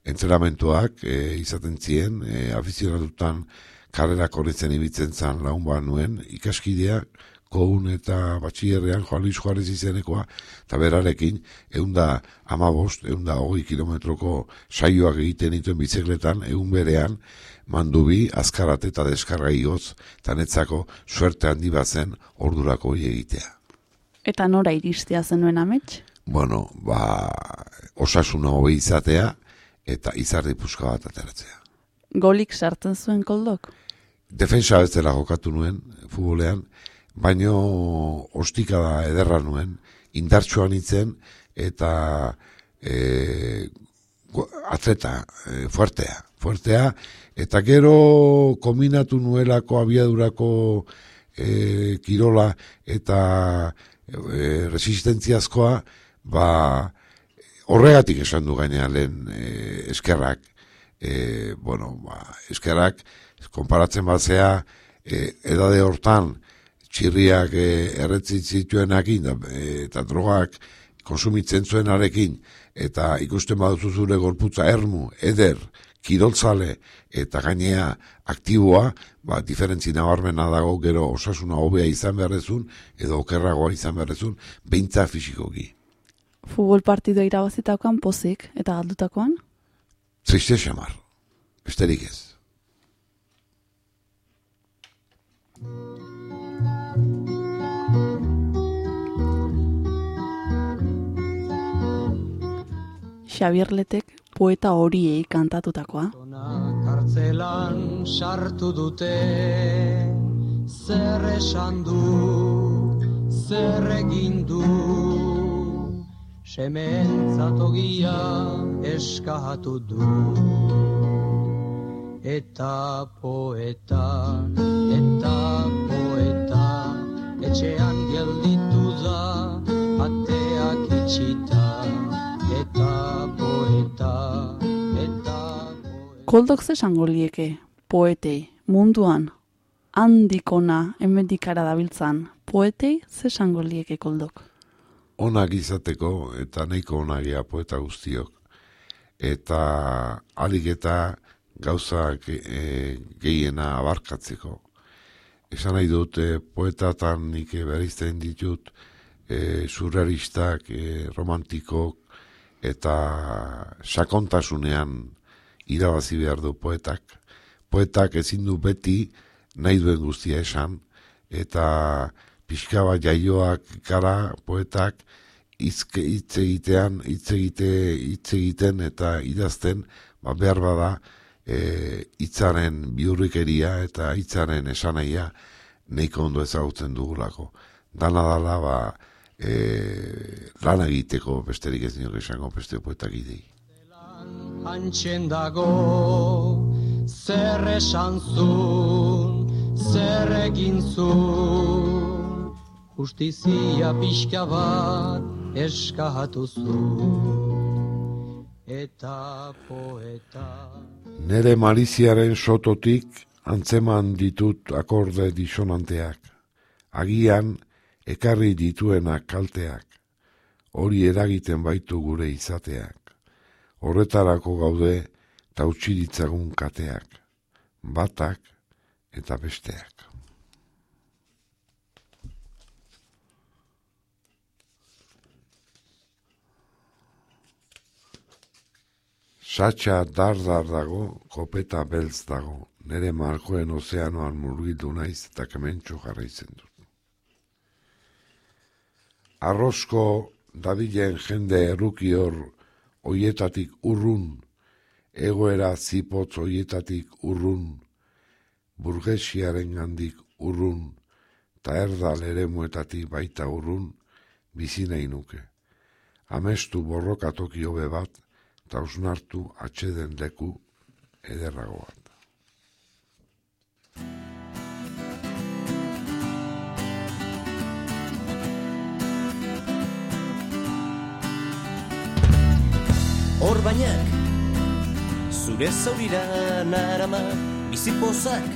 G: entrenamentuak e, izaten ziren, e, afizionatutan karrera korritzen ibitzen zan laun bat nuen, ikaskidea, koun eta batxierrean, Joan Luis Juarez izenekoa, eta berarekin, eunda amabost, eunda hogei kilometroko saioak egiten dituen bizikletan, egun berean, mandubi, azkarate eta deskarga igoz, eta netzako suerte handi bazen ordurako egitea.
B: Eta nora iristea zenuen amets?
G: Bueno, ba, osasuna hobi izatea, eta izardi puska bat ateratzea.
B: Golik sartzen zuen Koldok?
G: defensa bezala jokatu nuen futbolean, baino ostika da ederra nuen, indartsua nintzen eta e, atleta, e, fuertea, fuertea, eta gero kombinatu nuelako abiadurako e, kirola eta e, resistentziazkoa, ba, horregatik esan du gaina lehen e, eskerrak, e, bueno, ba, eskerrak, konparatzen batzea, e, edade hortan, txirriak e, erretzit zituenakin, da, e, eta drogak konsumitzen zuenarekin, eta ikusten baduzu zure gorputza ermu, eder, kiroltzale, eta gainea aktiboa, ba, diferentzi nabarmena dago gero osasuna hobea izan beharrezun, edo okerragoa izan beharrezun, beintza fisikoki.
B: Futbol partidoa irabazitakoan pozik eta galdutakoan?
G: Triste xamar, besterik ez.
B: Xabier Letek poeta horiei kantatutakoa.
I: Kartzelan sartu dute zer esan du zer egin du sementzatogia eskatu du. Eta poeta eta poeta etxean gelditu da ateak itxita. Eta poeta eta poeta.
B: Koldok ze esango lieke poetei munduan. Handikona hemendikara dabiltzan poetei ze esango lieke koldok.
G: Onak izateko eta nahiko onagia poeta guztiok. Eta alik eta gauzak e, gehiena abarkatzeko. Esan nahi dut, e, poetatan nik berizten ditut e, surrealistak, e, romantikok eta sakontasunean irabazi behar du poetak. Poetak ezin du beti nahi duen guztia esan, eta pixka bat jaioak gara poetak hitz egitean, hitz egite, hitz egiten eta idazten, ba behar bada e, hitzaren biurrikeria eta hitzaren esanaia nahiko ondo ezagutzen dugulako. Dana dala ba e, lan egiteko besterik ez nioke esango beste poetak idei.
I: Antxen dago zer esan zun, zer egin zun Justizia pixka bat eskatu zun Eta poeta
G: Nere maliziaren sototik antzeman ditut akorde disonanteak. Agian ekarri dituenak kalteak. Hori eragiten baitu gure izateak. Horretarako gaude ta utzi ditzagun kateak. Batak eta besteak. Satxa dar-dar dago, kopeta beltz dago, nere markoen ozeanoan murgildu naiz eta kementxo jarraitzen dut. Arrosko dabilen jende erruki hor oietatik urrun, egoera zipotz oietatik urrun, burgesiaren gandik urrun, ta erdal ere muetatik baita urrun, bizi nahi nuke. Amestu borrokatoki hobe bat, eta ausnartu atxeden leku ederrago bat.
H: Hor bainak, zure zaurira narama, bizipozak,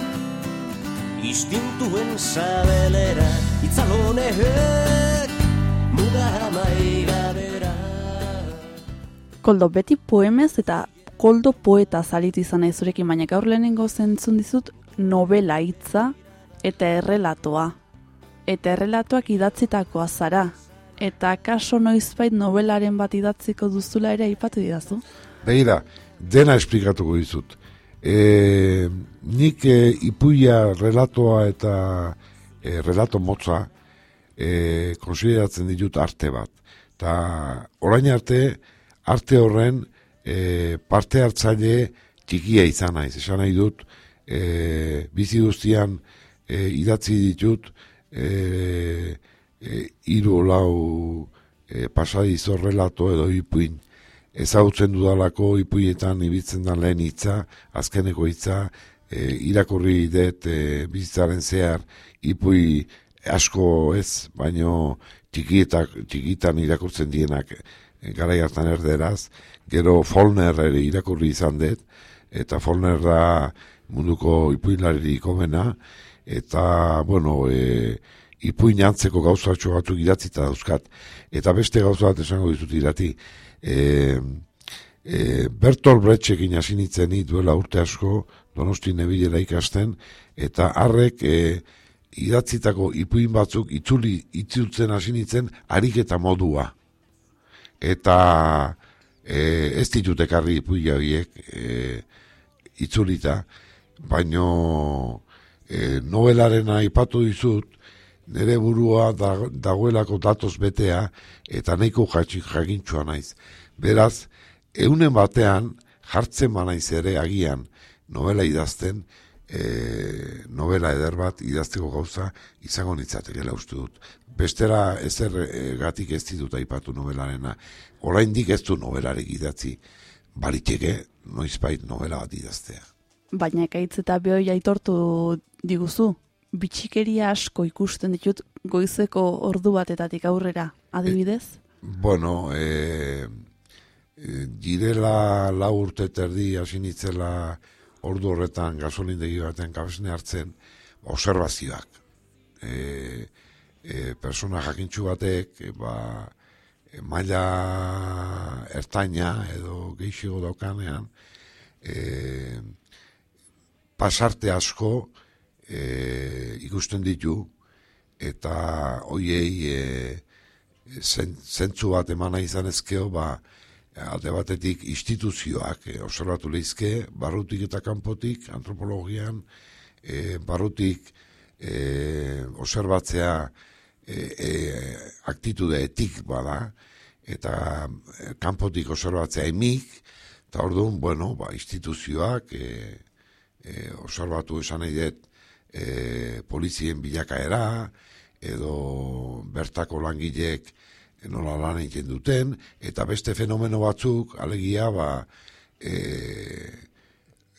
H: istintuen sabelera, itzalonek, muga amaigabera.
B: Koldo, beti poemez eta koldo poeta zalit izan nahi zurekin, baina gaur lehenengo zentzun dizut novela hitza eta errelatoa. Eta errelatoak idatzitakoa zara. Eta kaso noizbait novelaren bat idatziko duzula ere aipatu didazu.
G: Begira, dena esplikatuko dizut. E, nik e, ipuia relatoa eta e, relato motza e, konsideratzen ditut arte bat. Ta orain arte, arte horren e, parte hartzaile txikia izan naiz. Esan nahi dut, e, bizi guztian e, idatzi ditut, e, e, iru lau e, pasadizo relato edo ipuin ezagutzen dudalako ipuietan ibiltzen da lehen hitza, azkeneko hitza, e, irakurri dut e, bizitzaren zehar ipui asko ez, baino txikietak, txikitan irakurtzen dienak garai hartan erderaz, gero Follner ere irakurri izan dut, eta Follner da munduko ipuinlaririk omena, eta, bueno, e, ipuin antzeko gauzatxo batzuk idatzita dauzkat, eta beste gauza bat esango ditut irati, e, e, Bertolt Brechtsekin hasi nintzen ni duela urte asko donosti nebilela ikasten, eta harrek e, idatzitako ipuin batzuk itzuli itzultzen hasi nintzen ariketa modua. Eta e, ez ditut ekarri ipuia horiek e, itzulita, baino e, novelaren aipatu dizut, nire burua da, dagoelako datoz betea eta nahiko jatxik jakintxua naiz. Beraz, eunen batean jartzen banaiz ere agian novela idazten, e, novela eder bat idazteko gauza izango nitzatekela uste dut. Bestera ezer e, gatik ez ditut aipatu novelarena. Oraindik ez du novelarek idatzi. Baliteke, noizbait novela bat idaztea.
B: Baina ekaitz eta behoi aitortu diguzu. Bitxikeria asko ikusten ditut goizeko ordu batetatik aurrera, adibidez?
G: Bueno, e, e, direla lau urte terdi hasi nitzela ordu horretan gasolindegi baten kabesne hartzen observazioak. E, e, persona jakintxu batek, e, ba, e, maila ertaina edo geixigo daukanean, e, pasarte asko e, ikusten ditu, eta hoiei e, zen, zentzu bat emana izan ezkeo, ba, alde batetik instituzioak e, observatu lehizke, barrutik eta kanpotik, antropologian, e, barrutik e, observatzea e, e, aktitude etik bada, eta e, kanpotik observatzea emik, eta orduan, bueno, ba, instituzioak e, e, observatu esan nahi dut e, polizien bilakaera, edo bertako langilek nola lan egiten duten, eta beste fenomeno batzuk, alegia, ba, e,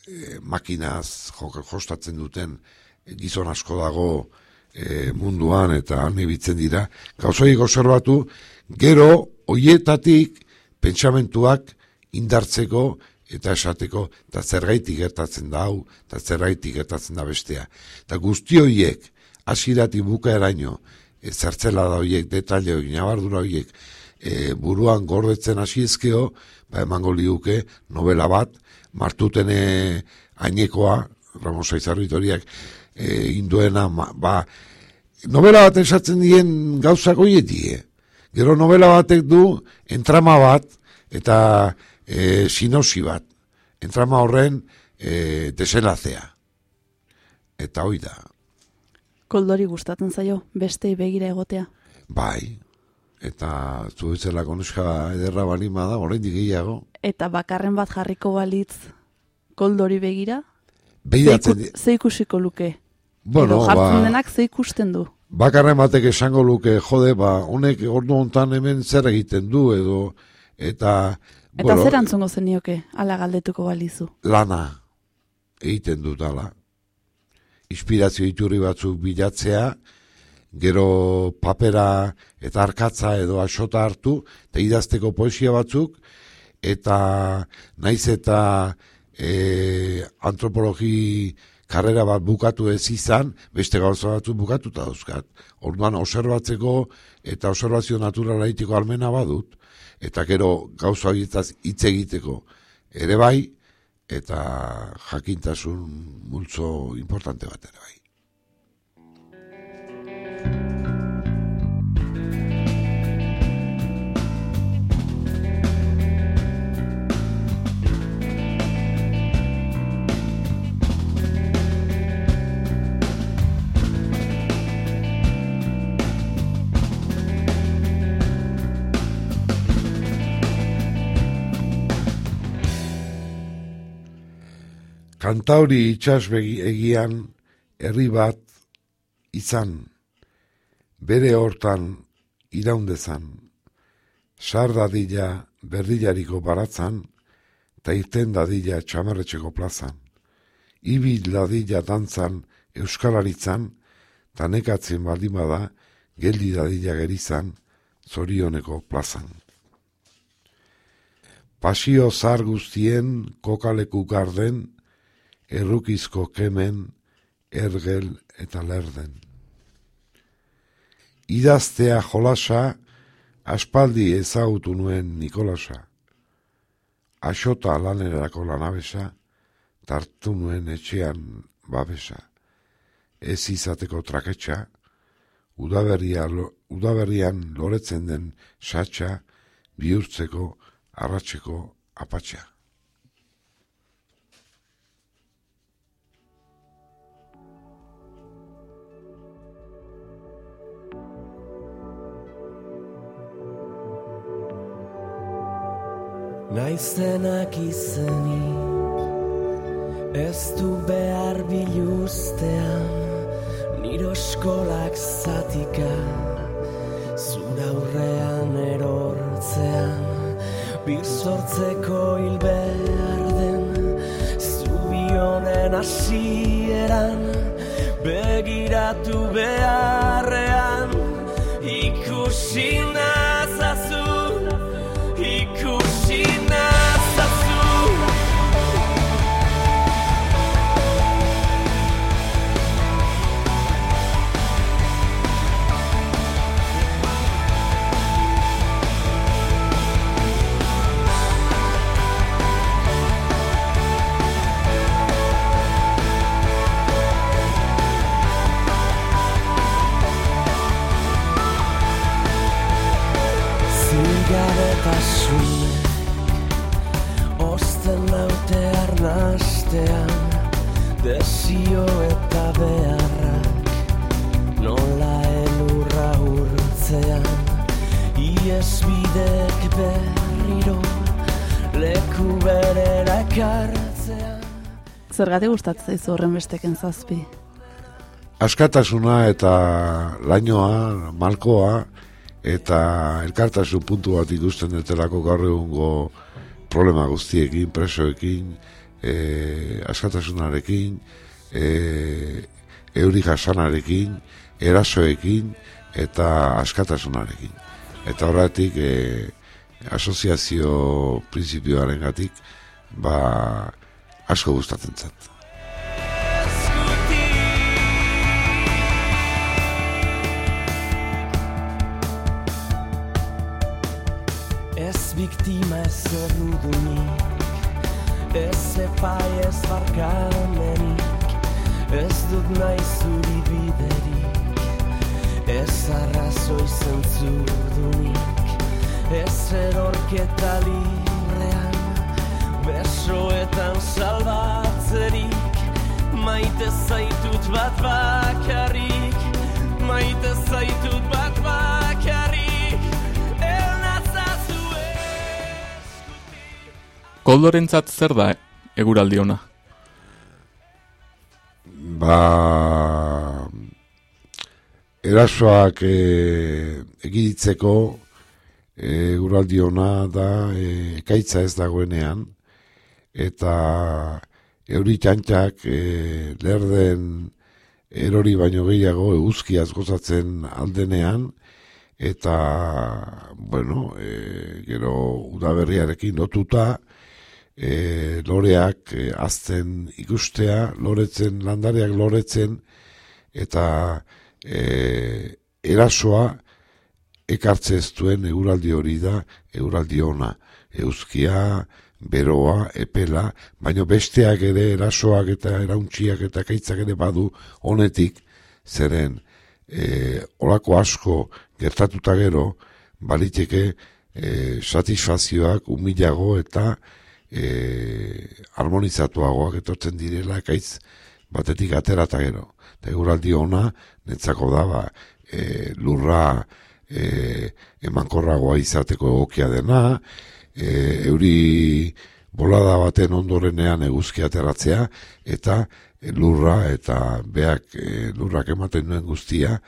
G: e, makinaz jo, jostatzen duten gizon asko dago e, munduan eta han ibitzen dira, gauzoik observatu, gero hoietatik pentsamentuak indartzeko eta esateko, eta zergaitik gertatzen da hau, eta zergaitik gertatzen da bestea. Eta guzti horiek, hasiratik bukaeraino, e, zertzela da horiek, detalle horiek, nabardura horiek, e, buruan gordetzen hasi ba emango liuke novela bat, martutene ainekoa, Ramos Aizarritoriak, e, induena, ba, novela bat esatzen dien gauzak hoietie. Gero novela batek du entrama bat eta e, sinosi bat. Entrama horren e, desenlazea. Eta hoi da.
B: Koldori gustatzen zaio, beste begira egotea.
G: Bai. Eta zu bezala konuska ederra balima da, oraindik gehiago.
B: Eta bakarren bat jarriko balitz koldori begira?
G: Begiratzen,
B: Ze iku- ze ikusiko luke?
G: Bueno,
B: Edo jartzen
G: ba,
B: denak ze ikusten du?
G: bakarren batek esango luke, jode, ba, honek ordu hontan hemen zer egiten du, edo, eta,
B: Eta zer antzongo zenioke, ala galdetuko balizu?
G: lana egiten dut ala. Inspirazio iturri batzuk bilatzea, gero papera eta arkatza edo asota hartu, eta idazteko poesia batzuk, eta naiz eta e, antropologi karrera bat bukatu ez izan, beste gauza batzuk bukatuta dauzkat. Orduan, observatzeko eta observazio naturala egiteko almena badut, eta gero gauza horietaz hitz egiteko ere bai, eta jakintasun multzo importante bat ere bai. Kantauri itxas egian herri bat izan, bere hortan iraundezan, sar dadila berdilariko baratzan, eta irten dadila txamarretxeko plazan, ibil dadila dantzan euskalaritzan, eta nekatzen baldin bada, geldi dadila gerizan, zorioneko plazan. Pasio zar guztien kokaleku garden, errukizko kemen, ergel eta lerden. Idaztea jolasa, aspaldi ezagutu nuen Nikolasa. Axota lanerako lanabesa, tartu nuen etxean babesa. Ez izateko traketxa, udaberria, udaberrian loretzen den satxa, bihurtzeko, arratseko apatxa.
H: Naizenak izeni Ez du behar biluztean Niro eskolak zatika Zura aurrean erortzean Bir sortzeko hil behar den Zubi honen hasieran Begiratu beharrean Ikusi nazazu Desio eta beharrak Nola elurra urtzean Ies bidek berriro Leku berera ekartzean
B: Zergatik gustatzen zaizu horren besteken zazpi?
G: askatasuna eta lainoa, malkoa, eta elkartasun puntu bat ikusten detelako gaur egungo problema guztiekin, presoekin, e, askatasunarekin, e, euri jasanarekin, erasoekin, eta askatasunarekin. Eta horretik, e, asoziazio prinsipioaren gatik, ba, asko gustatzen zat.
H: Biktima ez errudunik Ez epai ez barkamenik Ez dut nahi zuri biderik Ez arrazoi zentzudunik Ez erorketa librean Besoetan salbatzerik. Maite zaitut bat bakarrik Maite zaitut bat bakarrik. El nazazu
A: Koldorentzat zer da eguraldi ona?
G: Ba erasoak e, egiditzeko e, uraldi ona da e, ekaitza ez dagoenean. Eta euri txantxak e, lerden erori baino gehiago eguzkiaz gozatzen aldenean. Eta bueno e, gero udaberriarekin lotuta e, loreak e, azten ikustea, loretzen, landareak loretzen, eta e, erasoa ekartzez duen eguraldi hori da, eguraldi ona, euskia, beroa, epela, baino besteak ere erasoak eta erauntxiak eta kaitzak ere badu honetik, zeren e, olako asko gertatuta gero, baliteke e, satisfazioak umilago eta e, harmonizatuagoak etortzen direla ekaitz batetik atera eta gero. Eta eguraldi ona, netzako da, ba, e, lurra e, emankorragoa izateko egokia dena, e, euri bolada baten ondorenean eguzki ateratzea, eta e, lurra eta beak e, lurrak ematen duen guztia,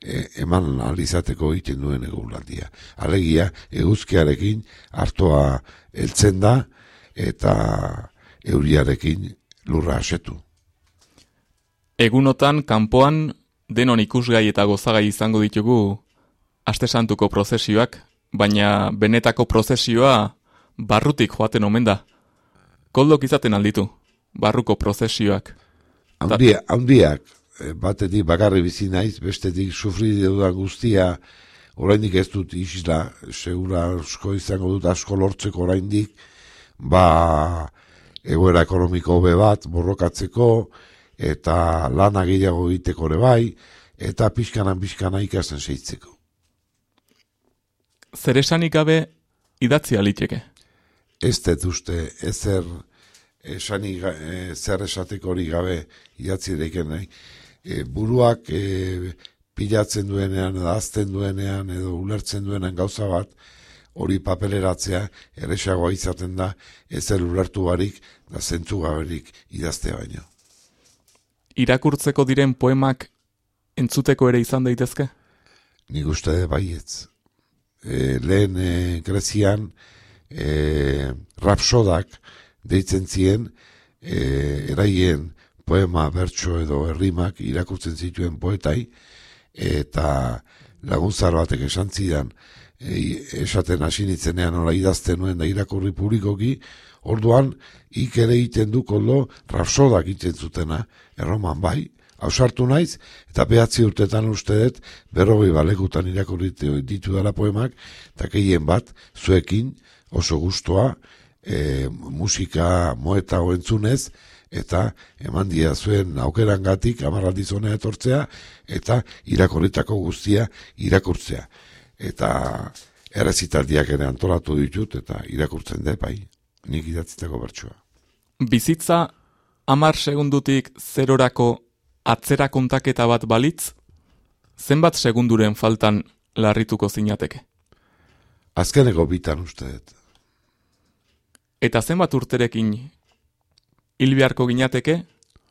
G: e, eman alizateko egiten duen eguraldia. Alegia, eguzkiarekin hartoa heltzen da, eta euriarekin lurra asetu.
A: Egunotan, kanpoan, denon ikusgai eta gozagai izango ditugu aste santuko prozesioak, baina benetako prozesioa barrutik joaten omen da. Koldok izaten alditu, barruko prozesioak.
G: Handia, handiak, eh, batetik bakarri bizi naiz, bestetik sufri dudan guztia, oraindik ez dut isla, segura asko izango dut asko lortzeko oraindik, ba egoera ekonomiko hobe bat borrokatzeko eta lana gehiago egiteko ere bai eta pixkanan pixkana ikasten seitzeko.
A: Zer esanik gabe idatzi aliteke.
G: Ez dut uste ezer esanik e, zer esateko hori gabe idatzi ereken nahi. E, buruak e, pilatzen duenean edo azten duenean edo ulertzen duenean gauza bat hori papeleratzea erresagoa izaten da ezer ulertu barik da zentzu gaberik idaztea baino.
A: Irakurtzeko diren poemak entzuteko ere izan daitezke?
G: Nik uste baietz. E, lehen e, Grezian e, rapsodak deitzen zien e, eraien poema, bertso edo herrimak irakurtzen zituen poetai eta laguntzar batek esan zidan e, esaten hasi nitzenean nola idazten nuen da irakurri publikoki orduan ik ere egiten du koldo rapsodak egiten zutena erroman bai hausartu naiz, eta behatzi urtetan uste dut, berrogei balekutan irakurri ditu dela poemak, eta keien bat, zuekin, oso gustoa, e, musika moeta entzunez, eta eman dia zuen aukeran gatik, amarraldiz honea etortzea, eta irakorritako guztia irakurtzea. Eta errezitaldiak ere antolatu ditut, eta irakurtzen dut, bai, nik idatzitako bertsua.
A: Bizitza amar segundutik zerorako atzera kontaketa bat balitz, zenbat segunduren faltan larrituko zinateke?
G: Azkeneko bitan uste dut.
A: Eta zenbat urterekin hil beharko ginateke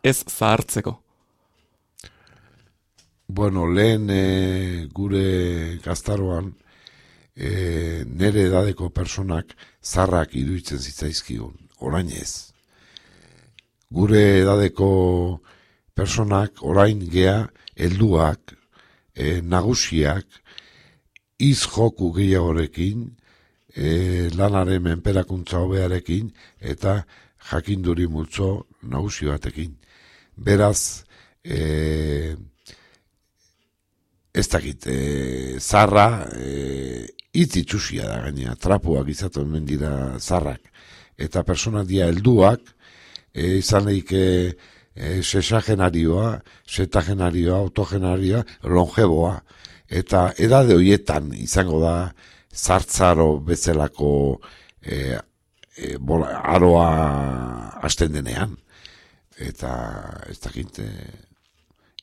A: ez zahartzeko.
G: Bueno, lehen e, gure gaztaroan e, nere edadeko personak zarrak iduitzen zitzaizkigun, orain ez. Gure edadeko personak orain gea helduak, e, nagusiak, iz joku gehiagorekin, e, lanaren menperakuntza hobearekin eta jakinduri multzo nagusi batekin. Beraz, e, ez dakit, e, zarra, e, itz itxusia da gaina, trapuak izaten hemen dira zarrak. Eta persona dia helduak, e, izan leik e, e, sesagenarioa, setagenarioa, autogenarioa, longeboa. Eta edade hoietan izango da zartzaro bezalako e, e, bola, aroa hasten denean. Eta ez dakit, e,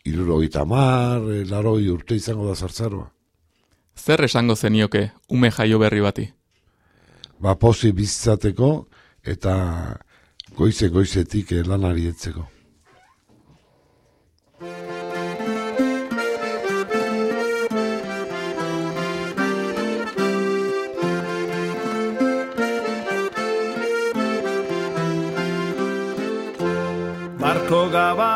G: irurogeita mar, e, laroi urte izango da zartzaroa.
A: Zer esango zenioke ume jaio berri bati?
G: Ba pozi bizitzateko eta goize goizetik e, lanari etzeko.
J: Barko gabaren, barko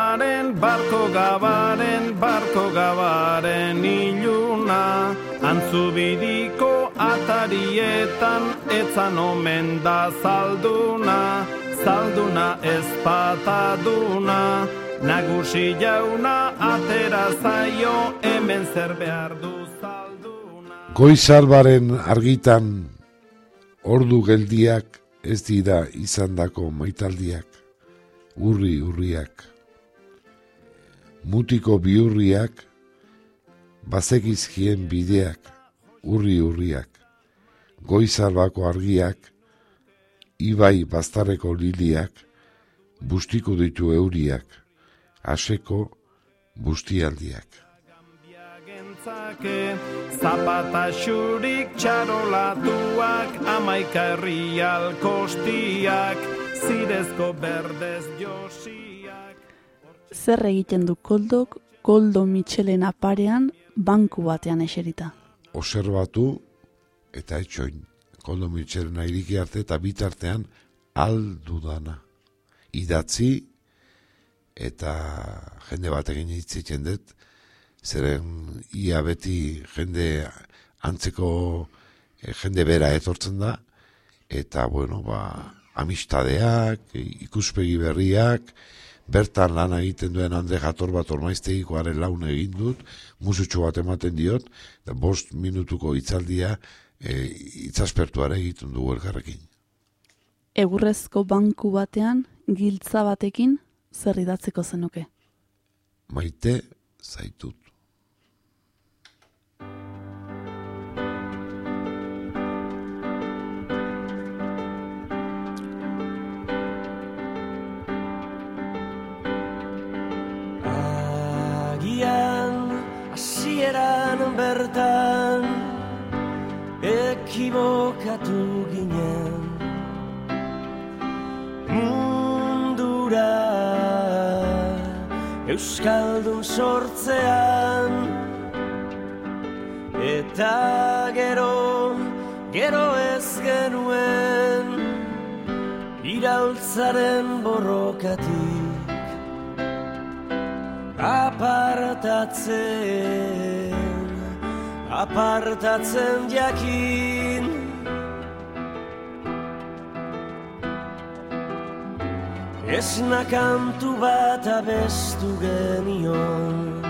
J: barko gabaren iluna Antzubidiko atarietan etzan omen da zalduna Zalduna ezpataduna Nagusi jauna atera zaio hemen zer behar du zalduna
G: Goizarbaren argitan ordu geldiak ez dira izandako maitaldiak, urri urriak. Mutiko biurriak, bazekizkien bideak, urri urriak. Goizarbako argiak, ibai bastarreko liliak, bustiko ditu euriak, aseko bustialdiak.
J: Zapata xurik txarolatuak Amaika herrial kostiak Zirezko berdez josiak
B: Zer egiten du koldok, koldo Michelen aparean, banku batean eserita.
G: Observatu eta etxoin. Koldo Mitxelena iriki arte eta bitartean aldudana. Idatzi eta jende batekin hitz egiten dut, zeren ia beti jende antzeko eh, jende bera etortzen da, eta bueno, ba, amistadeak, ikuspegi berriak, bertan lan egiten duen Andre Jator bat ormaiztegikoaren laun egin dut, musutxo bat ematen diot, eta bost minutuko hitzaldia e, itzaspertuare egiten dugu elkarrekin.
B: Egurrezko banku batean, giltza batekin, zer idatzeko zenuke.
G: Maite zaitut.
H: Bertan ekibokatu ginen. Mundura Euskaldun sortzean Eta gero, gero ez genuen Iraultzaren borrokatik Apartatzen, apartatzen jakin. Esna kantu bat abestu genion.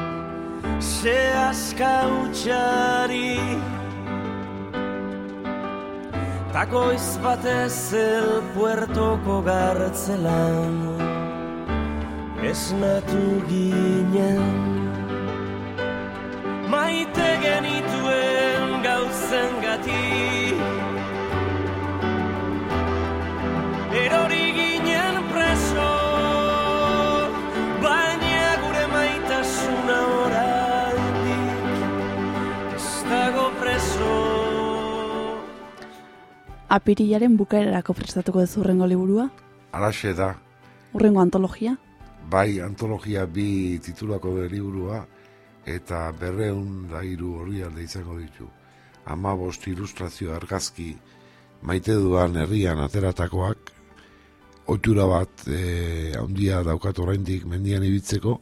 H: Se aska utxari Takoiz batez el puertoko gartzelan. Esnatu ginen Maite genituen gauzen gati Erori ginen preso Baina gure maitasuna oraindik Ez dago preso
B: Apirilaren bukaerarako prestatuko ez urrengo liburua?
G: Alaxe da,
B: Urrengo antologia?
G: bai antologia bi titulako de liburua eta berreun da hiru orrialde izango ditu. Ama bost ilustrazio argazki maite duan herrian ateratakoak, ohitura bat e, handia daukat oraindik mendian ibiltzeko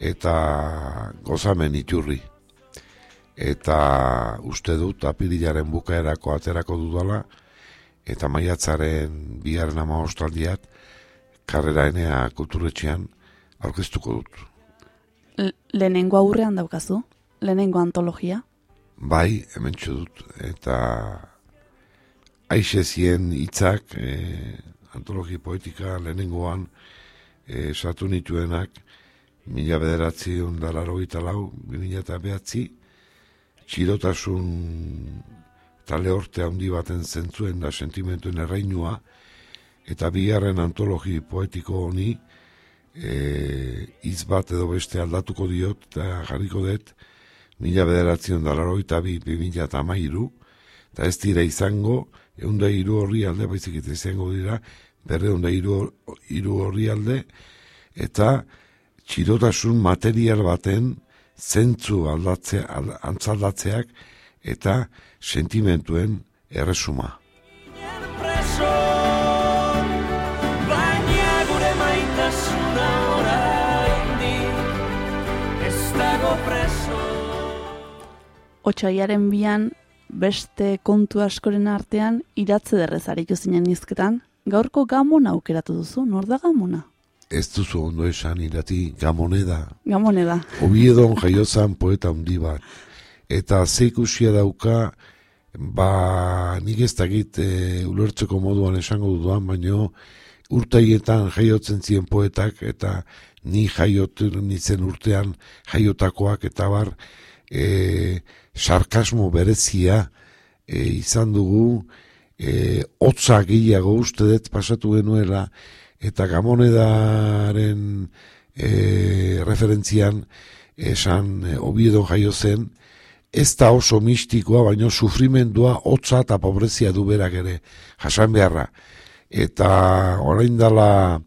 G: eta gozamen iturri. Eta uste dut apirilaren bukaerako aterako dudala eta maiatzaren biharren ama ostaldiat karrera enea kulturetxean aurkeztuko dut.
B: Lehenengo aurrean daukazu? Lehenengo antologia?
G: Bai, hemen dut, eta aixe zien hitzak e, antologi poetika lehenengoan e, esatu nituenak mila bederatzi ondalaro lau, mila eta behatzi, txirotasun eta lehorte handi baten zentzuen da sentimentuen erreinua, eta bigarren antologi poetiko honi e, hitz bat edo beste aldatuko diot eta jarriko dut mila bederatzion dalaro eta bi, bi eta amairu, eta ez dira izango, eunda hiru horri alde, baizik eta izango dira, berre eunda hiru, hiru horri alde, eta txirotasun material baten zentzu aldatzea, al- antzaldatzeak eta sentimentuen erresuma.
B: Otsaiaren bian beste kontu askoren artean iratze derrez aritu zinen izketan. Gaurko gamona aukeratu duzu, nor da gamona?
G: Ez duzu ondo esan irati gamoneda,
B: Gamone da.
G: Obiedon jaiozan poeta handi bat. Eta zeikusia dauka, ba, nik ez dakit e, ulertzeko moduan esango dudan, baino urtaietan jaiotzen ziren poetak, eta ni jaiot nitzen urtean jaiotakoak, eta bar, e, sarkasmo berezia e, izan dugu, e, hotza gehiago uste dut pasatu genuela, eta gamonedaren e, referentzian esan e, Oviedo jaio zen, ez da oso mistikoa, baino sufrimendua hotza eta pobrezia du berak ere, jasan beharra. Eta orain dala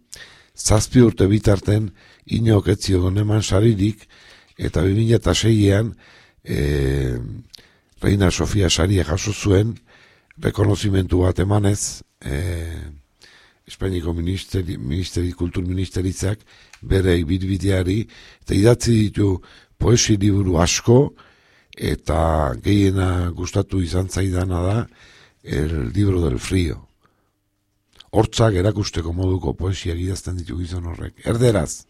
G: zazpi urte bitarten, inok ez zion eman saririk, eta 2006an e, Reina Sofia saria jaso zuen, rekonozimentu bat emanez, e, Espainiko ministeri, ministeri, kultur ministeritzak bere ibidbideari, eta idatzi ditu poesi liburu asko, eta gehiena gustatu izan zaidana da, el libro del frío. Hortzak erakusteko moduko poesia idazten ditu gizon horrek. Erderaz,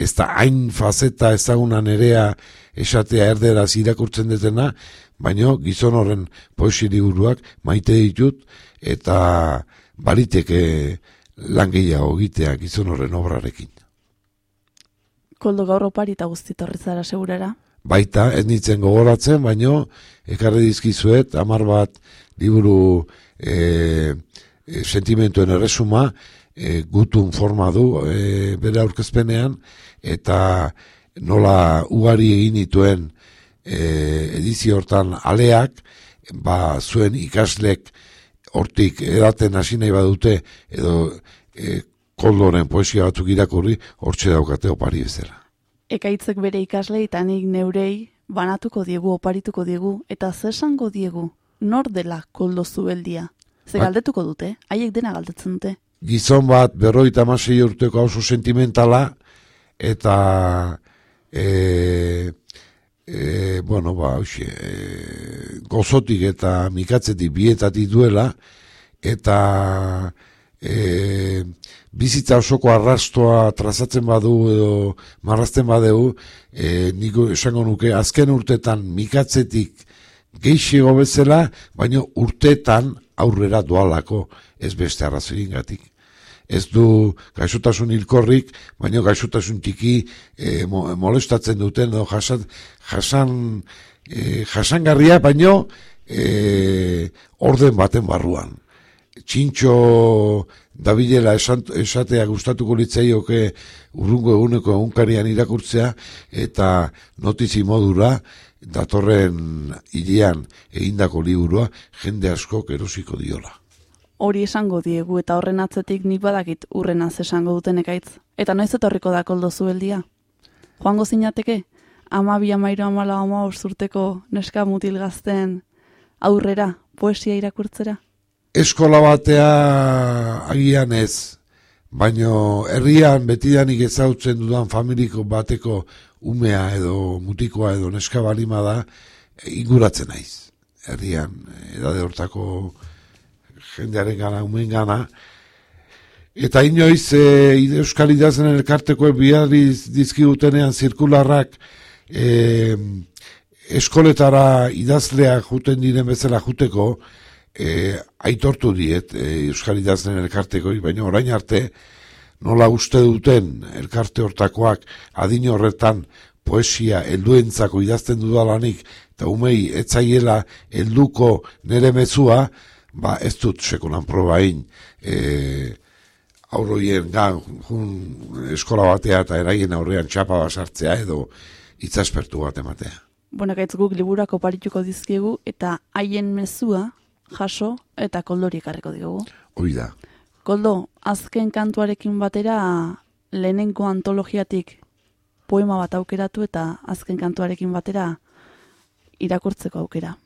G: ez da hain fazeta ezaguna nerea esatea erderaz irakurtzen detena, baino gizon horren poesi liburuak maite ditut, eta baliteke lan gehiago egitea gizon horren obrarekin.
B: Koldo gaur opari eta guzti torri zara segurara.
G: Baita, ez nintzen gogoratzen, baino ekarri dizkizuet, amar bat liburu e, e, sentimentuen erresuma, e, gutun forma du e, bere aurkezpenean, eta nola ugari egin dituen e, edizio hortan aleak, ba, zuen ikaslek hortik edaten hasi nahi badute, edo e, koldoren poesia batzuk irakurri, hortxe daukate opari bezala.
B: Ekaitzek bere ikasle eta nik neurei banatuko diegu, oparituko diegu, eta ze esango diegu, nor dela koldo zubeldia. Ze
G: Ba-
B: galdetuko dute, haiek dena galdetzen dute.
G: Gizon bat berroita amasei urteko oso sentimentala eta e, e, bueno, ba, hoxe, e, gozotik eta mikatzetik bietatik duela eta e, bizitza osoko arrastoa trazatzen badu edo marrazten badeu e, niko esango nuke azken urtetan mikatzetik geixiego bezala, baino urtetan aurrera doalako ez beste arrazoiengatik ez du gaixotasun hilkorrik, baino gaixotasun txiki e, mo, molestatzen duten, edo jasan, jasan, e, jasangarria, baino e, orden baten barruan. Txintxo dabilela esan, esatea gustatuko litzaioke urrungo eguneko egunkarian irakurtzea, eta notizi modura, datorren hilean egindako liburua, jende askok erosiko diola.
B: Hori esango diegu eta horren atzetik nik badakit urrenaz esango duten ekaitz. Eta noiz etorriko da koldo zueldia? Joango zinateke? Ama bi amairu amala ama urteko neska mutil gazten aurrera, poesia irakurtzera?
G: Eskola batea agian ez, baino herrian betidanik ezautzen dudan familiko bateko umea edo mutikoa edo neska balima da inguratzen naiz. Herrian edade hortako jendearen gana, umen gana. Eta inoiz e, Euskal Idazten elkarteko biarriz dizkigutenean zirkularrak e, eskoletara idazleak juten diren bezala juteko, e, aitortu diet e, Euskal Idazten elkarteko, baina orain arte, nola uste duten elkarte hortakoak adin horretan poesia helduentzako idazten dudalanik, eta umei etzaiela helduko nere mezua, ba ez dut sekulan probain e, aurroien gan jun eskola batea eta eraien aurrean txapa basartzea edo itzaspertu bat ematea.
B: Bueno, gaitz guk liburak oparituko dizkiegu eta haien mezua jaso eta koldori ekarriko diogu.
G: Hoi da.
B: Koldo, azken kantuarekin batera lehenengo antologiatik poema bat aukeratu eta azken kantuarekin batera irakurtzeko aukera.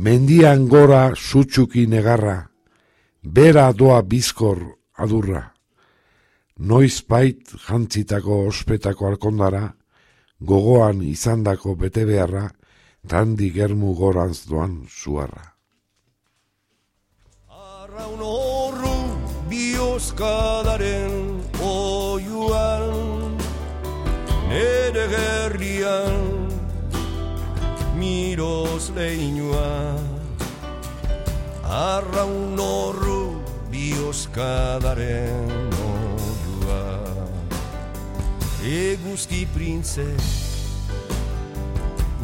G: Mendian gora sutsuki negarra, bera doa bizkor adurra. Noiz bait jantzitako ospetako alkondara, gogoan izandako bete beharra, tandi germu gorantz doan zuarra.
H: Arraun horru bioskadaren oiuan Nere gerrian miroz leinua Arraun horru bioskadaren oiua Eguzki printze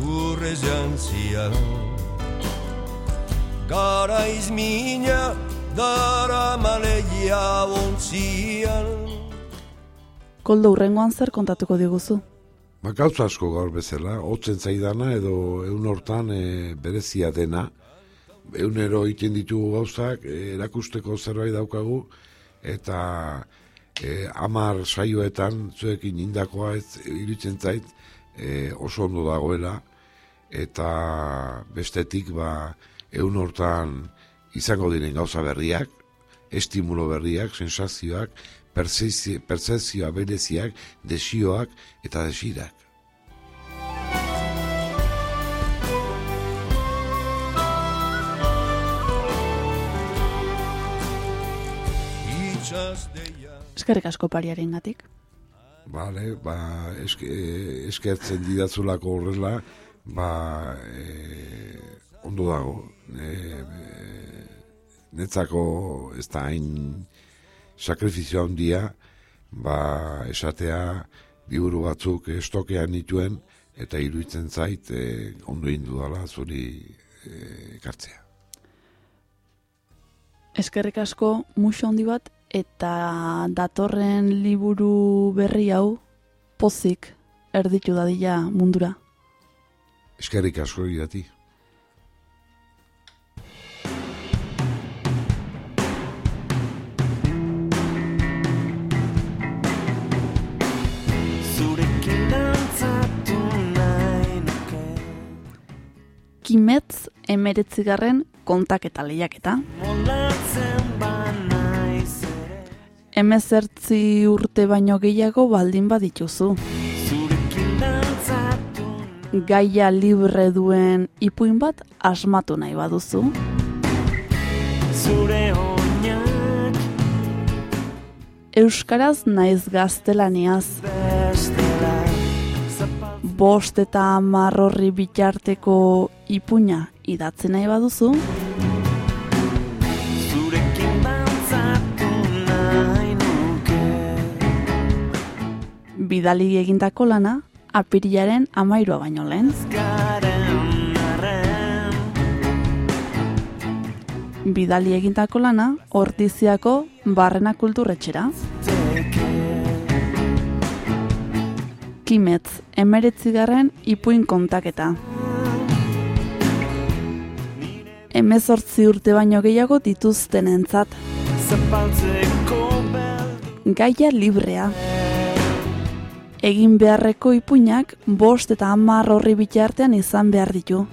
H: urrez jantzian Garaiz mina dara maleia ontzian
B: Koldo urrengoan zer kontatuko diguzu?
G: Ba, gauza asko gaur bezala, hotzen zaidana edo egun hortan e, berezia dena, eunero egiten ditugu gauzak, e, erakusteko zerbait daukagu, eta e, amar saioetan zuekin indakoa ez iruditzen zait e, oso ondo dagoela, eta bestetik ba, egun hortan izango diren gauza berriak, estimulo berriak, sensazioak, pertzepzioa bereziak, desioak eta desirak.
B: Eskerrik asko pariaren gatik.
G: Bale, ba, eske, eskertzen didatzulako horrela, ba, e, ondo dago. E, e, netzako ez da hain sakrifizio handia, ba, esatea, liburu batzuk estokean nituen, eta iruditzen zait e, ondo indu dala zuri e, kartzea.
B: Eskerrik asko muxo handi bat eta datorren liburu berri hau pozik erditu dadila mundura.
G: Eskerrik asko idati.
H: Zurekin dantzatu nahi nuke
B: Kimetz emeretzigarren kontaketa lehiaketa.
H: Molatzen
B: Hemezertzi urte baino gehiago baldin badituzu. Gaia libre duen ipuin bat asmatu nahi baduzu.
H: Zure
B: Euskaraz naiz gaztelaniaz. Bost eta hamar horri bitarteko ipuina idatzi nahi baduzu. Bidali egindako lana apirilaren amairua baino lehen. Bidali egindako lana ordiziako barrena kulturretxera. Kimetz, emeretzigarren ipuin kontaketa. Hemezortzi urte baino gehiago dituzten entzat. Gaia librea. Egin beharreko ipuinak bost eta hamar horri bitartean izan behar ditu.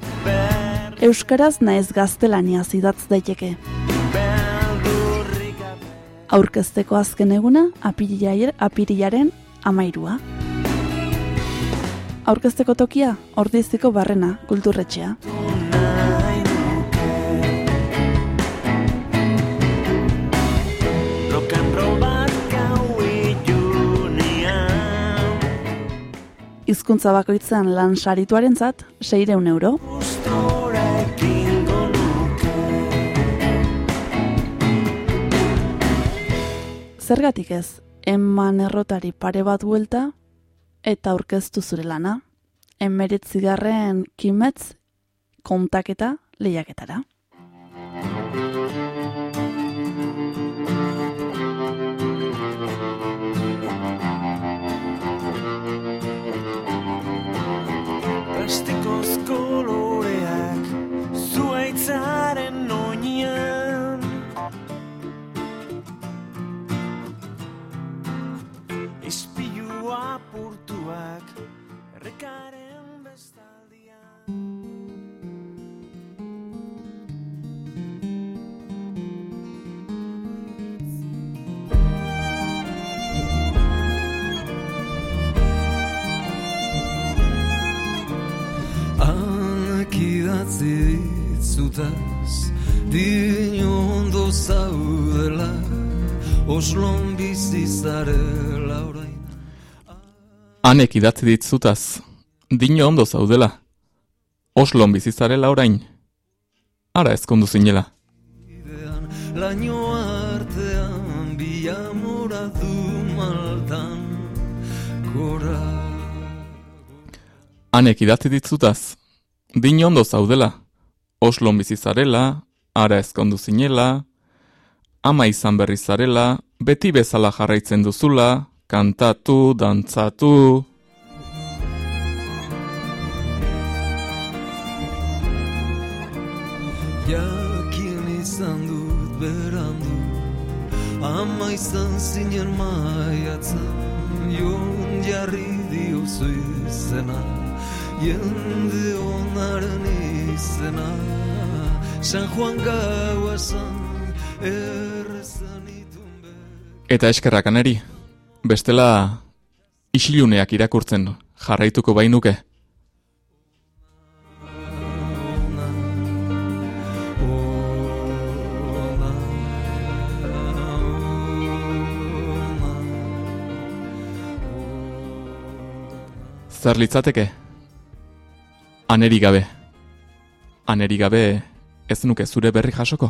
B: Euskaraz naiz gaztelaniaz idatz daiteke. Aurkezteko azken eguna apirilaren amairua. Aurkezteko tokia ordiziko barrena kulturretxea. Hizkuntza bakoitzean lan sarituarentzat 600 euro. Zergatik ez, eman errotari pare bat buelta eta aurkeztu zure lana. Emeretzigarren kimetz kontaketa lehiaketara.
K: Ditzutaz Din ondo zaudela Oslon bizizarela orain
A: Hanek idatzi ditzutaz, dino ondo zaudela. Oslon bizizarela orain. Ara ezkondu zinela.
K: Laino artean Biamora du maltan Gora
A: Hanek idatzi ditzutaz, dino ondo zaudela. Oslon bizizarela, ara ezkondu zinela, ama izan berri zarela, beti bezala jarraitzen duzula, kantatu, dantzatu...
K: Jakin izan dut berandu Ama izan zinen maiatzen Jon jarri diozu izena Jende onaren izena San Juan gaua zan Errezan itun be
A: Eta eskerrak aneri, bestela isiluneak irakurtzen jarraituko bainuke. Zer litzateke? Aneri gabe. Aneri gabe ez nuke zure berri jasoko?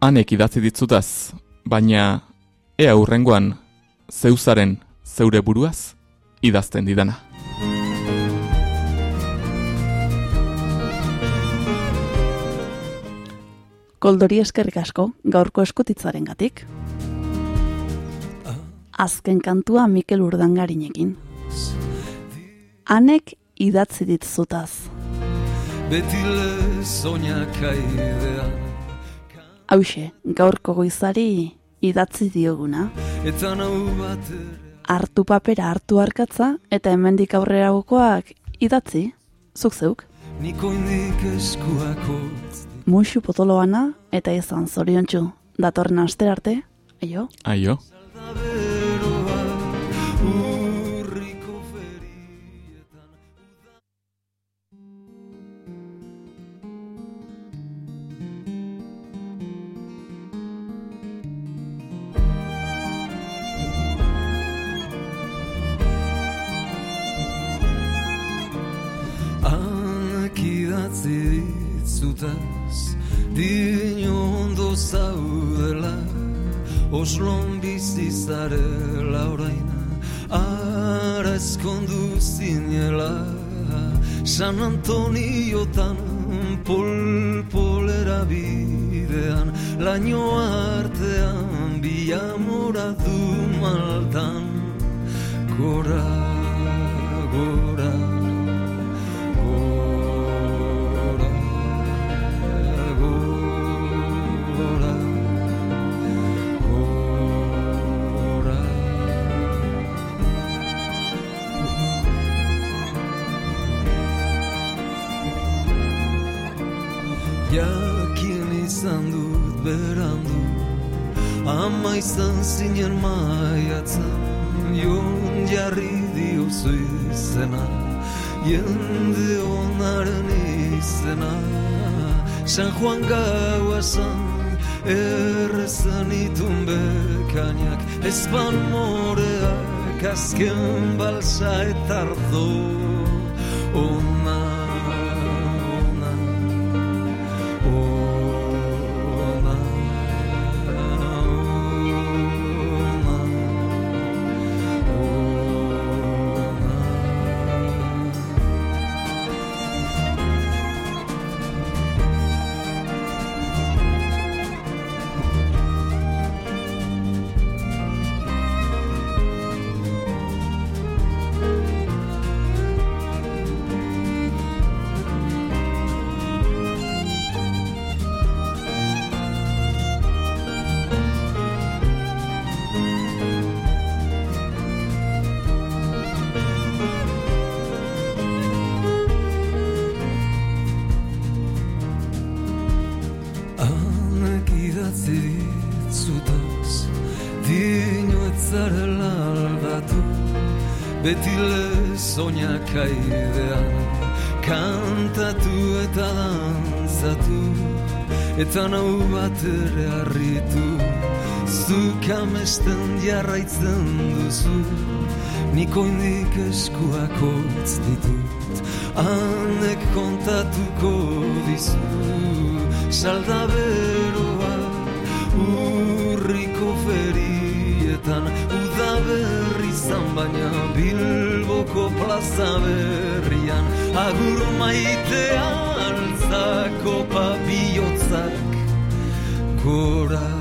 A: Hanek idatzi ditzutaz, baina ea hurrengoan zeuzaren zeure buruaz idazten didana.
B: Koldori eskerrik asko, gaurko eskutitzaren gatik. Azken kantua Mikel Urdangarinekin. Hanek idatzi ditzutaz.
K: Beti lezoinak aidean
B: Hauxe, gaurko goizari idatzi dioguna.
K: Ere
B: Hartu papera hartu arkatza eta hemendik aurrera gokoak idatzi, zuk zeuk.
K: Niko indik eskuak
B: Muxu potoloana eta izan zoriontsu. Datorren aste arte, aio.
A: Aio.
K: Ditzutaz Dino ondo zaudela Oslon bizi zarela oraina Ara eskondu zinela. San Antoniotan Polpolera bidean Laino artean Biamora du maltan Gora, gora Gora, Jakin izan dut berandu. Ama izan zinen maiatzen Jon jarri diozu izena Jende onaren izena San Juan gaua zan Errezan itun bekainak Ezban moreak azken balsa eta ardo ere harritu Zuk amesten jarraitzen duzu Niko indik eskuak hotz ditut Hanek kontatuko dizu Salda beroa Urriko ferietan Uda berri zan baina Bilboko plaza berrian Agur maitea altzako papiotzak Gora